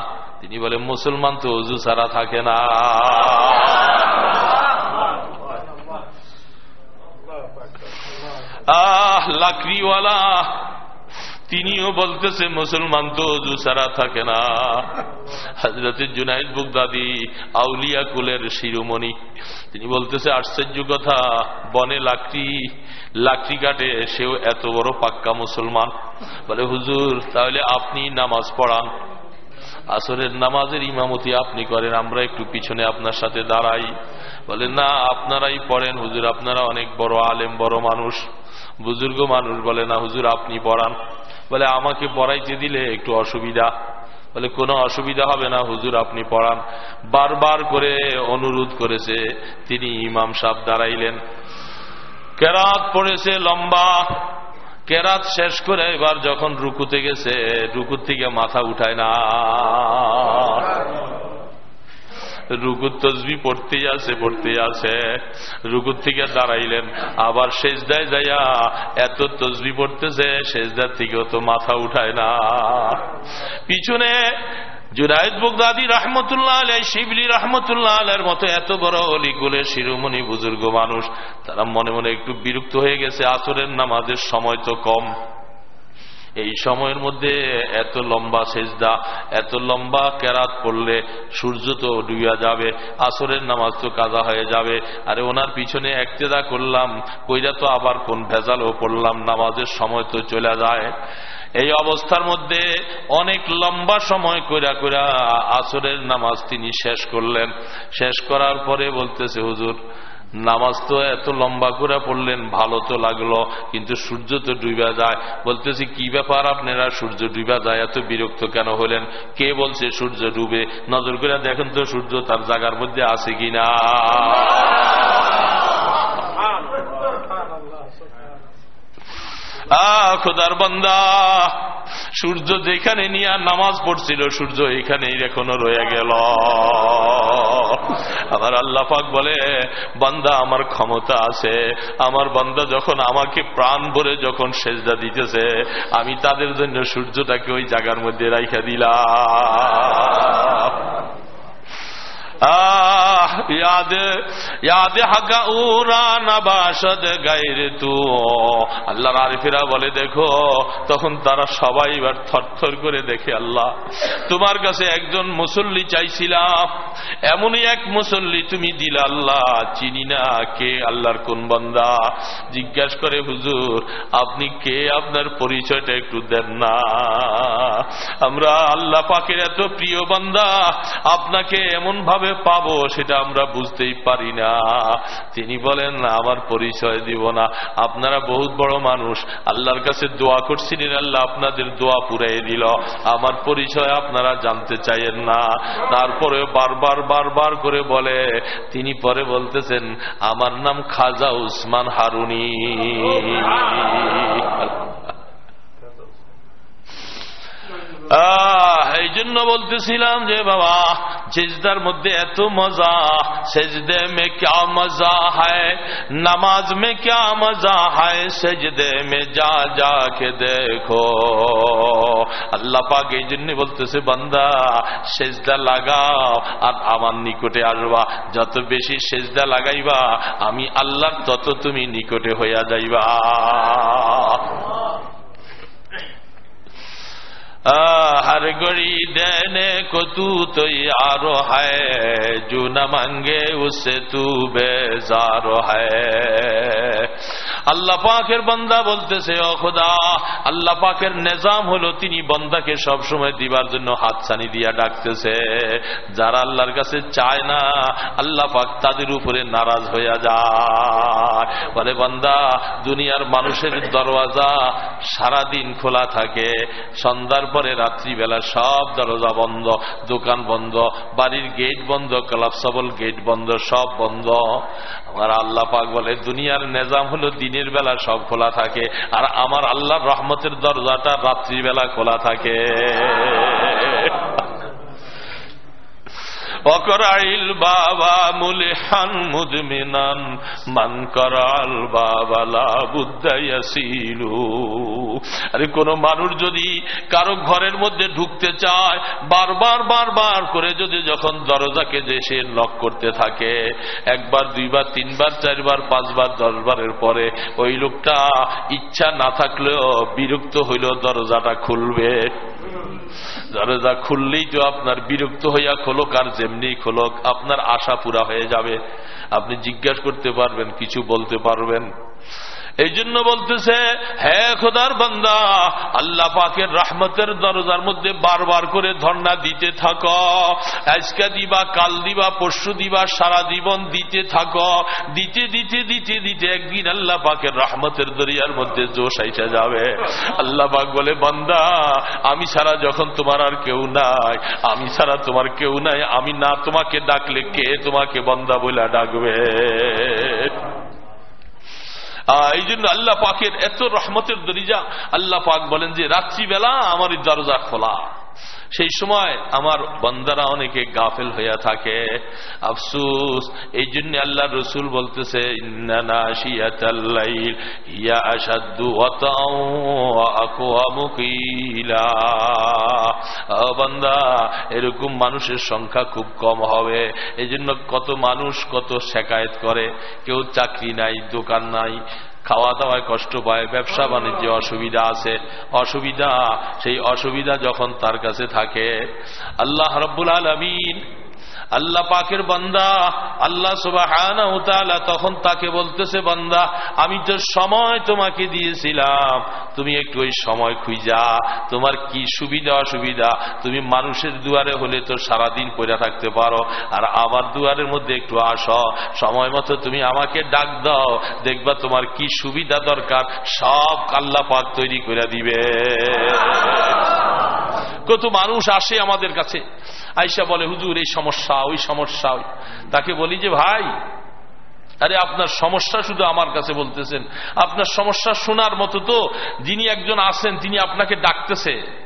তিনি বলেন, মুসলমান তো অজু ছাড়া থাকে না। আহ, লাকড়িওয়ালা। তিনিও বলতেছে, মুসলমান তো অজু ছাড়া থাকে না। হাজরতের জুনাইদ বুকদাদি আউলিয়া কুলের শিরোমণি, তিনি বলতেছে, আশ্চর্য কথা, বনে লাকড়ি লাকড়ি কাটে, সেও এত বড় পাক্কা মুসলমান। বলে, হুজুর, তাহলে আপনি নামাজ পড়ান। আসরের নামাজের ইমামতি আপনি করেন, আমরা একটু পিছনে আপনার সাথে দাঁড়াই। বলে, না, আপনারাই পড়েন, হুজুর, আপনারা অনেক বড় আলেম, বড় মানুষ। বুজুর্গ মানুষ বলে, না হুজুর, আপনি পড়ান। বলে, আমাকে পড়াইতে দিলে একটু অসুবিধা। বলে, কোনো অসুবিধা হবে না হুজুর, আপনি পড়ান। বারবার করে অনুরোধ করেছে, তিনি ইমাম সাহ দাঁড়াইলেন। কেরাত পড়েছে লম্বা। কেরাত শেষ করে এবার যখন রুকুতে গেছে, রুকুর থেকে মাথা উঠায় না। রুকুর তসবি পড়তেই আছে পড়তেই আছে। রুকুর থেকে দাঁড়াইলেন। আবার শেষদায় যাইয়া এত তসবি পড়তেছে শেষদার থেকেও তো মাথা উঠায় না। পিছনে জুরায়দ বুগদাদি রহমতুল্লাহ আলাই শিবলি রহমতুল্লাহ আলের মতো এত বড় অলিগুলের শিরোমণি বুজুর্গ মানুষ, তারা মনে মনে একটু বিরক্ত হয়ে গেছে, আসরের নামাজের সময় তো কম। এই সময়ের মধ্যে এত লম্বা সেজদা, এত লম্বা কেরাত পড়লে সূর্য তো ডুবিয়া যাবে, আসরের নামাজ তো কাজা হয়ে যাবে। আরে ওনার পিছনে একতেদা করলাম, কইরা তো আবার কোন ভেজালও পড়লাম, নামাজের সময় তো চলে যায়। এই অবস্থার মধ্যে অনেক লম্বা সময় কইরা কইরা আসরের নামাজ তিনি শেষ করলেন। শেষ করার পরে বলতেছে, হুজুর নামাজ তো এত লম্বা করে পড়লেন, ভালো তো লাগল, কিন্তু সূর্য তো ডুবা যায়। বলতেছি, কি ব্যাপার আপনারা সূর্য ডুবা যায়? এত বিরক্ত কেন হলেন? কে বলছে সূর্য ডুবে? নজর করে দেখেন তো সূর্য তার জায়গার মধ্যে আছে কিনা? খোদার বন্দা, সূর্য যেখানে নিয়ে নামাজ পড়ছিল, সূর্য এখানেই এখনও রয়ে গেল। আমার আল্লাহ পাক বলে, বান্দা, আমার ক্ষমতা আছে। আমার বান্দা যখন আমাকে প্রাণ ভরে যখন সেজদা দিতেছে, আমি তাদের জন্য সূর্যটাকে ওই জায়গার মধ্যে রাইখা দিলাম। আল্লাহর আরিফেরা বলে, দেখো, তখন তারা সবাই এবার থরথর করে দেখে আল্লাহ, তোমার কাছে একজন মুসল্লি চাইছিলাম। এমনই এক মুসল্লি তুমি দিলা আল্লাহ, চিনি না কে আল্লাহর কোন বন্দা? জিজ্ঞাসা করে, হুজুর, আপনি কে? আপনার পরিচয়টা একটু দেন না। আমরা আল্লাহ পাকের এত প্রিয় বান্দা, আপনাকে এমন ভাবে পাবো সেটা আমরা বুঝতেই পারি না। তিনি বলেন আমার পরিচয় দিব না। আপনারা বহুত বড় মানুষ। আল্লাহর কাছে দোয়া করছিলেন আল্লাহ আপনাদের দোয়া পুরাই দিল। আমার পরিচয় আপনারা জানতে চাইেন না। তারপরে বারবার বারবার করে বলে, তিনি পরে বলতেছেন, আমার নাম খাজা উসমান হারুনি। এই জন্য বলতেছিলাম যে বাবা, সেজদার মধ্যে এত মজা, সেজদে মে ক্যা মজা হায়, নামাজ মে ক্যা মজা হায়, সেজদে মে যা যা কে দেখো। আল্লাহ পাক এই জন্য বলতেছে, বান্দা, সেজদা লাগাও আর আমার নিকটে আসবা। যত বেশি সেজদা লাগাইবা, আমি আল্লাহ তত তুমি নিকটে হইয়া যাইবা। हर घड़ी देने को तू तो यार है जो न मांगे उससे तू बेजार है আল্লাহ পাকের বন্দা বলতেছে ও খোদা আল্লাহ পাকের নেজাম হলো তিনি বন্দাকে সবসময় দিবার জন্য হাতছানি দিয়া ডাকতেছে যারা আল্লাহর কাছে চায় না আল্লাহ পাক তাদের উপরে নারাজ হইয়া যায় বলে বন্দা দুনিয়ার মানুষের দরওয়াজা সারাদিন খোলা থাকে সন্ধ্যার পরে রাত্রিবেলা সব দরজা বন্ধ, দোকান বন্ধ, বাড়ির গেট বন্ধ, ক্লাব সবল গেট বন্ধ, সব বন্ধ। আমার আল্লাহ পাক বলে, দুনিয়ার নেজাম হলো দিনের বেলা সব খোলা থাকে আর আমার আল্লাহর রহমতের দরজাটা রাত্রিবেলা খোলা থাকে। অকরাইল বাবা মুলিহান মুদমিনান মান করাল বাবালা বুদ্ধাইয়াসিলু আরে কোন মানুষ যদি কারও ঘরের মধ্যে ঢুকতে চায়, বারবার বারবার করে যদি যখন দরজাকে যে সে নক করতে থাকে, একবার, দুইবার, তিনবার, চারবার, পাঁচবার, দশবারের পরে ওই লোকটা ইচ্ছা না থাকলেও বিরক্ত হইল, দরজাটা খুলবে। দরজা খুললেই তো আপনার বিরক্ত হইয়া খোলক আর যেমনি খোলক আপনার আশা পুরা হয়ে যাবে। আপনি জিজ্ঞাসা করতে পারবেন কিছু বলতে পারবেন। এই জন্য বলতেছে হ্যাঁ খোদার বান্দা, আল্লাহ পাকের রাহমতের দরজার মধ্যে বারবার করে ধর্ণা দিতে থাক। আজকে দিবা, কাল দিবা, পরশু দিবা, সারা জীবন দিতে থাক। দিতে দিতে দিতে দিতে একদিন আল্লাহ পাকের রাহমতের দরিয়ার মধ্যে জোশ আইসা যাবে। আল্লাহ পাক বলে, বান্দা, আমি ছাড়া যখন তোমার আর কেউ নাই, আমি ছাড়া তোমার কেউ নাই, আমি না তোমাকে ডাকলে কে তোমাকে বন্দা বলে ডাকবে? এই জন্য আল্লাহ পাকের এত রহমতের দরিজা আল্লাহ পাক বলেন যে, রাত্রিবেলা আমার দরজা খোলা। সেই সময় আমার বন্দারা অনেকে গাফেল হইয়া থাকে। আফসুস, এই জন্য আল্লাহ রসুল বলতেছে বন্দা, এরকম মানুষের সংখ্যা খুব কম হবে। এই জন্য কত মানুষ কত শেকায়ত করে। কেউ চাকরি নাই, দোকান নাই। খাওয়া দাওয়ায় কষ্ট পায়, ব্যবসা বাণিজ্যে অসুবিধা আছে। অসুবিধা, সেই অসুবিধা যখন তার কাছে থাকে, আল্লাহ রব্বুল আলমিন আল্লাহ পাকের বান্দা, আল্লাহ সুবাহ তখন তাকে বলতেছে, বান্দা, আমি তো সময় তোমাকে দিয়েছিলাম, তুমি একটু ওই সময় খুঁজা, তোমার কি সুবিধা অসুবিধা, তুমি মানুষের দুয়ারে হলে তো সারাদিন পড়ে থাকতে পারো, আর আমার দুয়ারের মধ্যে একটু আসো, সময় মতো তুমি আমাকে ডাক দাও, দেখবা তোমার কি সুবিধা দরকার, সব আল্লাহ পাক তৈরি করে দিবে। কত মানুষ আসে আমাদের কাছে। আইসা বলে, হুজুর, এই সমস্যা, ওই সমস্যা, ওই তাকে বলি যে, ভাই, আরে আপনার সমস্যা শুধু আমার কাছে বলতেছেন। আপনার সমস্যা শোনার মতো তো যিনি একজন আছেন, তিনি আপনাকে ডাকতেছে।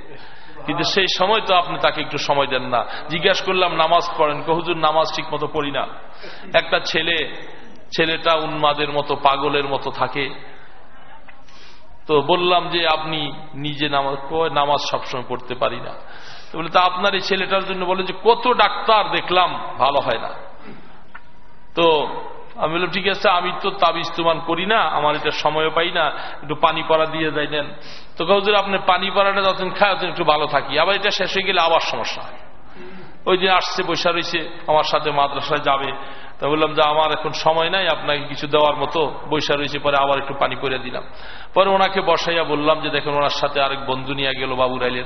কিন্তু সেই সময় তো আপনি তাকে একটু সময় দেন না। জিজ্ঞাসা করলাম, নামাজ পড়েন? কহুজুর নামাজ ঠিক মতো পড়ি না। একটা ছেলে, ছেলেটা উন্মাদের মতো, পাগলের মতো থাকে। তো বললাম যে আপনি নিজে নামাজ নামাজ সবসময় পড়তে পারি না। তো বলে, তা আপনার এই ছেলেটার জন্য বলে যে, কত ডাক্তার দেখলাম, ভালো হয় না। তো আমি বললাম, ঠিক আছে, আমি তো তাবিজ তুমান করি না, আমার এটা সময় পাই না, একটু পানি পড়া দিয়ে যাই, নেন। তো কাউজুর আপনি পানি পড়াটা যতদিন খায় একটু ভালো থাকি। আবার এটা শেষ হয়ে গেলে আবার সমস্যা হয়। ওই দিন আসছে বৈশা রয়েছে আমার সাথে মাদ্রাসায় যাবে। তা বললাম যে আমার এখন সময় নাই, আপনাকে কিছু দেওয়ার মতো। বৈশা রয়েছে, পরে আবার একটু পানি করে দিলাম। পরে ওনাকে বসাইয়া বললাম যে দেখেন, ওনার সাথে আরেক বন্ধু নিয়ে গেল বাবু রাইলের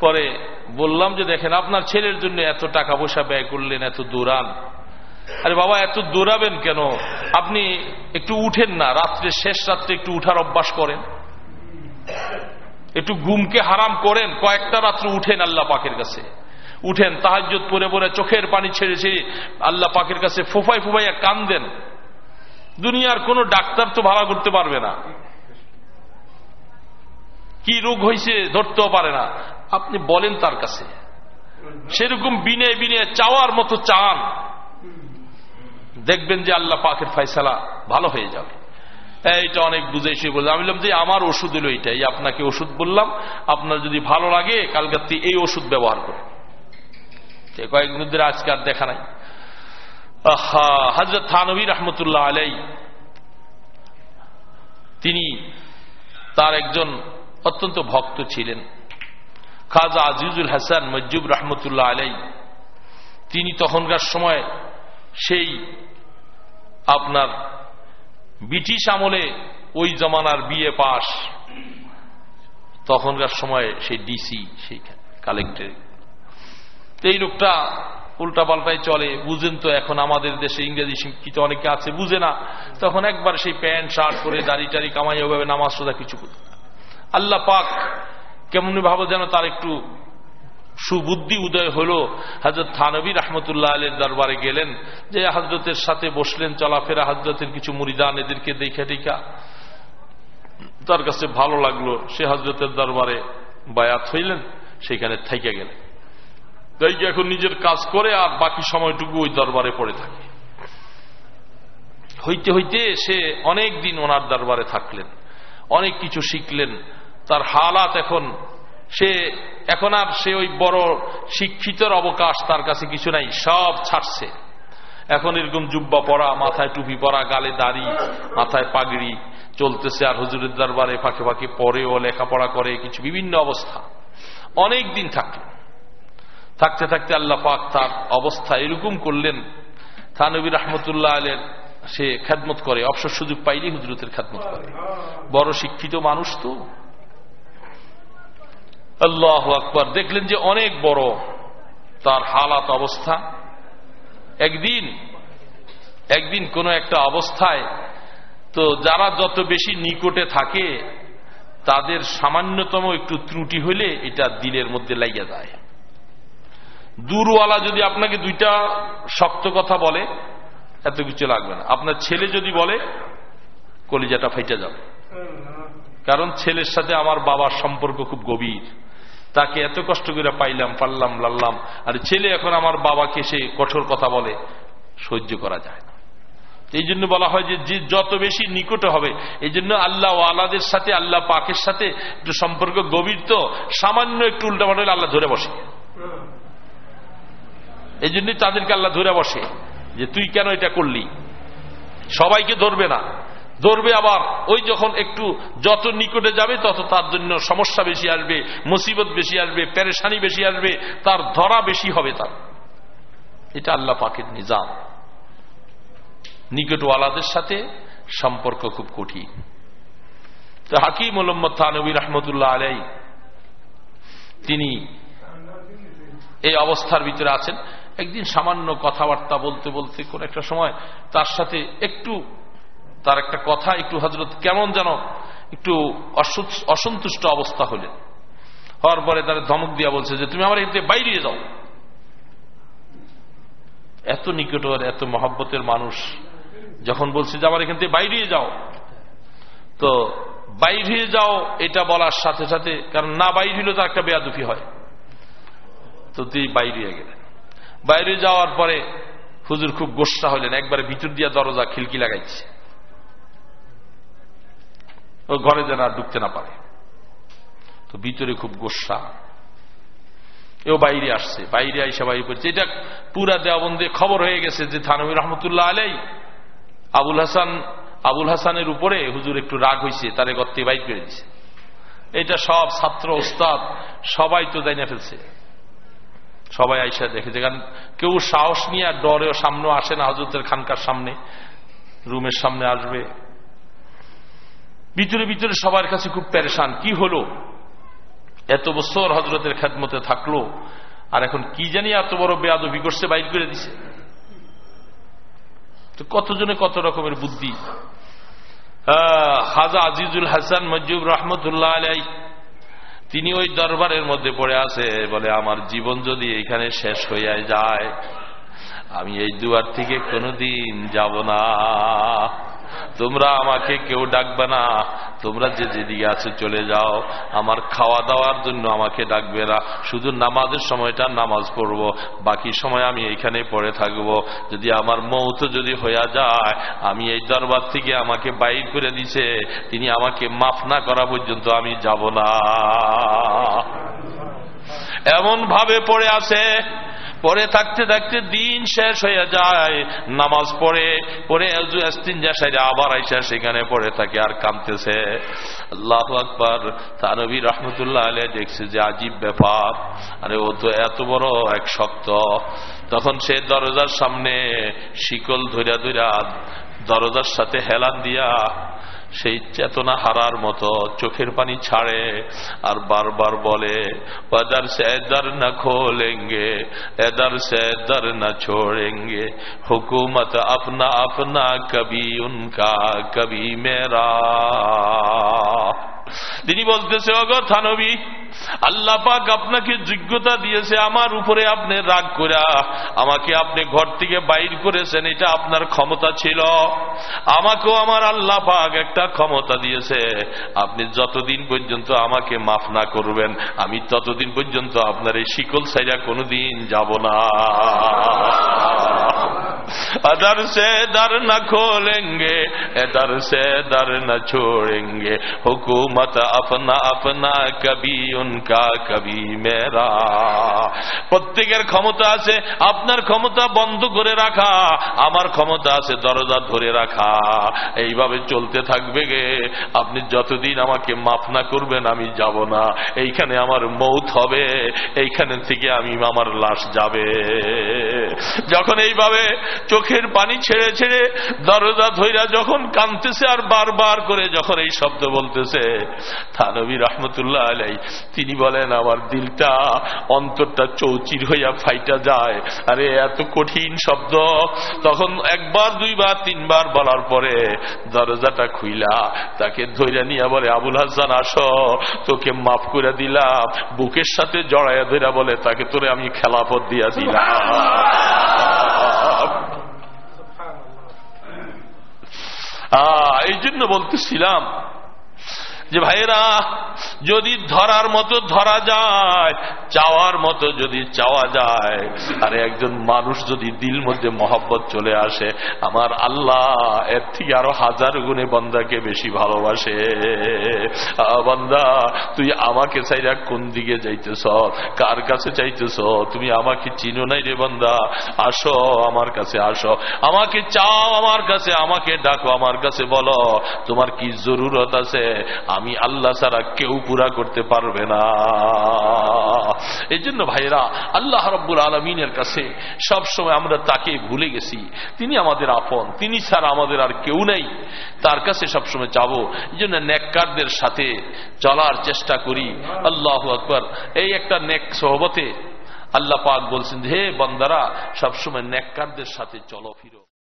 পরে বললাম যে দেখেন, আপনার ছেলের জন্য এত টাকা পয়সা ব্যয় করলেন, এত দৌড়ান। আরে বাবা, এত দৌড়াবেন কেন? আপনি একটু উঠেন না, রাত্রে, শেষ রাত্রে একটু উঠার অভ্যাস করেন। একটু ঘুমকে হারাম করেন, কয়েকটা রাত্রে উঠেন আল্লাহ পাকের কাছে। উঠেন তাহাজ্জত পরে পরে চোখের পানি ছেড়ে ছেড়ে আল্লাহ পাকের কাছে ফুফাই ফুফাইয়া কান্দেন। দুনিয়ার কোন ডাক্তার তো ভাড়া করতে পারবে না। কি রোগ হয়েছে ধরতেও পারে না। আপনি বলেন তার কাছে। সেরকম বিনে বিনে চাওয়ার মতো চান। দেখবেন যে আল্লাহ পাকের ফয়সালা ভালো হয়ে যাবে। এইটা অনেক বুঝে বুঝেছি বলে আমি বললাম যে আমার ওষুধ হলো এইটাই। আপনাকে ওষুধ বললাম। আপনার যদি ভালো লাগে, কালকে এই ওষুধ ব্যবহার করে কয়েকদিন ধরে আজকে আর দেখা নাই। হজরত থানবী রহমতুল্লাহ আলাই তিনি তার একজন অত্যন্ত ভক্ত ছিলেন। খাজা আজিজুল হাসান মজ্জুব রহমতুল্লাহ আলাই তিনি তখনকার সময় সেই আপনার ব্রিটিশ আমলে ওই জমানার বিয়ে পাস তখনকার সময় সেই ডিসি, সেই কালেক্টর এই লোকটা উল্টা পাল্টাই চলে। বুঝেন তো এখন আমাদের দেশে ইংরেজি শিক্ষিত অনেকে আছে, বুঝে না। তখন একবার সেই প্যান্ট, শার্ট করে দাড়ি টাড়ি কামাই ওভাবে নামাজ সোজা কিছু করে আল্লাহ পাক কেমন ভাবো যেন তার একটু সুবুদ্ধি উদয় হল। হাজরত থানবী রহমতুল্লাহ আলের দরবারে গেলেন, যে হজরতের সাথে বসলেন, চলাফেরা হজরতের কিছু মুরিদান এদেরকে দেখে টিকা। তার কাছে ভালো লাগল, সে হজরতের দরবারে বায়াত হইলেন, সেখানে থাইকে গেলেন। তাই এখন নিজের কাজ করে আর বাকি সময়টুকু ওই দরবারে পড়ে থাকে। হইতে হইতে সে অনেক দিন ওনার দরবারে থাকলেন, অনেক কিছু শিখলেন। তার হালাত এখন, সে, এখন আর সে ওই বড় শিক্ষিতর অবকাশ তার কাছে কিছু নাই, সব ছাড়ছে। এখন এরকম জুব্বা পরা, মাথায় টুপি পরা, গালে দাড়ি, মাথায় পাগড়ি চলতেছে আর হুজুরের দরবারে ফাঁকে ফাঁকে পড়ে ও লেখাপড়া করে, কিছু বিভিন্ন অবস্থা। অনেক দিন থাকলেন। থাকতে থাকতে আল্লাহ পাক তার অবস্থা এরকম করলেন। থানবী রহমতুল্লাহ আলের সে খেদমত করে, অবসর সুযোগ পাইলেই হুজরতের খেদমত করে। বড় শিক্ষিত মানুষ তো। আল্লাহ আকবর, দেখলেন যে অনেক বড় তার হালাত অবস্থা। একদিন একদিন কোন একটা অবস্থায় তো যারা যত বেশি নিকটে থাকে, তাদের সামান্যতম একটু ত্রুটি হইলে এটা দিলের মধ্যে লাগিয়া যায়। দূরওয়ালা যদি আপনাকে দুইটা শক্ত কথা বলে, এত কিছু লাগবে না। আপনার ছেলে যদি বলে, কলিজাটা ফাইটে যাবে। কারণ ছেলের সাথে আমার বাবার সম্পর্ক খুব গভীর। তাকে এত কষ্ট করে পাইলাম, পারলাম, লাল্লাম। আর ছেলে এখন আমার বাবাকে সে কঠোর কথা বলে, সহ্য করা যায় এই জন্য বলা হয় যে যত বেশি নিকট হবে, এই জন্য আল্লাহ আলাদের সাথে, আল্লাহ পাকের সাথে একটু সম্পর্ক গভীর তো, সামান্য একটু উল্টাপাল্টা আল্লাহ ধরে বসে। এই জন্যই তাদেরকে আল্লাহ ধরে বসে যে তুই কেন এটা করলি? সবাইকে ধরবে না। ধরবে আবার ওই যখন একটু যত নিকটে যাবে, তত তার জন্য সমস্যা বেশি আসবে, মুসিবত বেশি আসবে, পেরেশানি বেশি আসবে, তার ধরা বেশি হবে তার। এটা আল্লাহ পাকের নিজাম। নিকটওয়ালাদের সাথে সম্পর্ক খুব কঠিন। তো হাকিম মোহাম্মদ থানবী রহমতুল্লাহ আলাই তিনি এই অবস্থার ভিতরে আছেন। একদিন সামান্য কথাবার্তা বলতে বলতে কোন একটা সময় তার সাথে একটু, তার একটা কথা, একটু হজরত কেমন যেন একটু অসন্তুষ্ট অবস্থা হলেন। হওয়ার পরে তারা ধমক দিয়া বলছে যে, তুমি আমার এতে বাইরে যাও। এত নিকট এত মহব্বতের মানুষ যখন বলছে যে, আমার এখান থেকে বাইরে যাও। তো বাইরে যাও, এটা বলার সাথে সাথে, কারণ না বাইর হইলে তো একটা বেয়াদুফি হয়। তো তুই বাইরে গেলেন। বাইরে যাওয়ার পরে হুজুর খুব গোসা হলেন, একবারে ভিতর দিয়া দরজা খিলকি লাগাইছে। ও ঘরে যেন আর ঢুকতে না পারে। তো ভিতরে খুব গোসা। এও বাইরে আসছে, বাইরে আইসা বাইরে পড়ছে। এটা পুরা দেওবন্দে খবর হয়ে গেছে যে থানবী রহমতুল্লাহ আলাই আবুল হাসান, আবুল হাসানের উপরে হুজুর একটু রাগ হয়েছে তারে গত্তে বাইর করে এটা সব ছাত্র, ওস্তাদ, সবাই তো জানিয়ে ফেলছে। সবাই আইসা দেখেছে। কারণ কেউ সাহস নিয়ে আর ডরেও সামনেও আসে না হজরতের খানকার সামনে। রুমের সামনে আসবে। ভিতরে ভিতরে সবার কাছে খুব প্যারেশান কি হলো? এত বছর হজরতের খেদমতে থাকল। আর এখন কি জানি এত বড় বেয়াদবি করছে, বাইর করে দিছে। তো কতজনে কত রকমের বুদ্ধি। হাজা আজিজুল হাসান মজিব রহমতুল্লাহ আলাই তিনি ওই দরবারের মধ্যে পড়ে আছে, বলে, আমার জীবন যদি এখানে শেষ হইয়া যায়, আমি এই দুয়ার থেকে কোনোদিন যাব না। তোমরা আমাকে কেউ ডাকবে না। তোমরা যে যেদিকে আছে চলে যাও। আমার খাওয়া দাওয়ার জন্য আমাকে ডাকবে না। শুধু নামাজের সময়টা নামাজ পড়ব। বাকি সময় আমি এইখানে পড়ে থাকব। যদি আমার মৌত যদি হইয়া যায়, আমি এই দরবার থেকে আমাকে বাইর করে দিছে, তিনি আমাকে মাফ না করা পর্যন্ত আমি যাব না। এমন ভাবে পড়ে আছে। পরে থাকতে থাকতে দিন শেষ হয়ে যায়। নামাজ পড়ে পরে আবার আইসা সেখানে পড়ে থাকে আর কামতেছে আল্লাহ আকবর। তানবী রহমতুল্লাহ আলে দেখছে যে আজীব ব্যাপার। আরে ও তো এত বড় এক শক্ত। তখন সে দরজার সামনে শিকল ধৈরা ধৈরা দরজার সাথে হেলান দিয়া সেই চেতনা হারার মতো চোখের পানি ছাড়ে আর বারবার বলে বাজার সে এদার না খোলেঙ্গে, এদার সে এদার না ছোড়েঙ্গে, হুকুমত আপনা আপনা কবি উনকা কবি মেরা। তিনি বলতেছে থানবী আল্লাহ পাক আপনাকে যোগ্যতা দিয়েছে, আমার উপরে আপনি রাগ করা আমাকে আপনি ঘর থেকে বাইর করেছেন, এটা আপনার ক্ষমতা ছিল। আমাকেও আমার আল্লাহ পাক একটা ক্ষমতা দিয়েছে। আপনি যতদিন পর্যন্ত আমাকে মাফ না করবেন, আমি ততদিন পর্যন্ত আপনার এই শিকল সাইরা কোনোদিন যাব না। अदर से दर न खोलेंगे दर से दर न छोड़ेंगे हुकूमत अपना अपना कभी उनका कभी मेरा প্রত্যেকের ক্ষমতা আছে আপনার ক্ষমতা বন্ধ করে রাখা আমার ক্ষমতা আছে দরজা ধরে রাখা এইভাবে চলতে থাকবে গে আপনি যতদিন আমাকে মাফ না করবেন আমি যাব না এইখানে আমার মৌত হবে এইখানে থেকে আমি আমার লাশ যাবে যখন এইভাবে চোখের পানি ছেড়ে ছেড়ে দরজা ধৈরা যখন কানতেছে আর বারবার করে যখন এই শব্দ বলতেছে, থানবী রহমতুল্লাহ আলাই তিনি বলেন, আমার দিলটা, অন্তরটা চৌচির হইয়া ফাইটা যায়। আরে, এত কঠিন শব্দ। তখন একবার, দুইবার, তিনবার বলার পরে দরজাটা খুইলা, তাকে ধৈরা নিয়ে বলে, আবুল হাসান, আসো, তোকে মাফ করে দিলাম। বুকের সাথে জড়াইয়া ধৈরা বলে, তাকে তোরে আমি খেলাপথ দিয়া দিলাম। এই জন্য বলতেছিলাম যে ভাইয়েরা, যদি ধরার মতো ধরা যায়, চাওয়ার মতো যদি চাওয়া যায়, আর একজন মানুষ যদি দিল মধ্যে মহব্বত চলে আসে, আমার আল্লাহ এর থেকে আরও হাজার গুণে বন্দাকে বেশি ভালোবাসে। বন্দা, তুই আমাকে চাইরা কোন দিকে যাইতেছ? কার কাছে চাইতেছ তুমি আমাকে চিনো নাই রে বন্দা। আসো আমার কাছে, আসো। আমাকে চাও আমার কাছে, আমাকে ডাকো আমার কাছে, বলো, তোমার কি জরুরত আছে? আমি আল্লাহ ছাড়া কেউ পুরা করতে পারবে না। এই জন্য ভাইরা আল্লাহ রব্বুল আলমিনের কাছে সব সময় আমরা তাকে ভুলে গেছি। তিনি আমাদের আপন, তিনি ছাড়া আমাদের আর কেউ নেই। তার কাছে সবসময় যাব। এই জন্য নেককারদের সাথে চলার চেষ্টা করি। আল্লাহ আকবর। এই একটা নেক সহবতে আল্লাহ পাক বলছেন, হে বন্দারা, সবসময় নেককারদের সাথে চলো, ফিরো।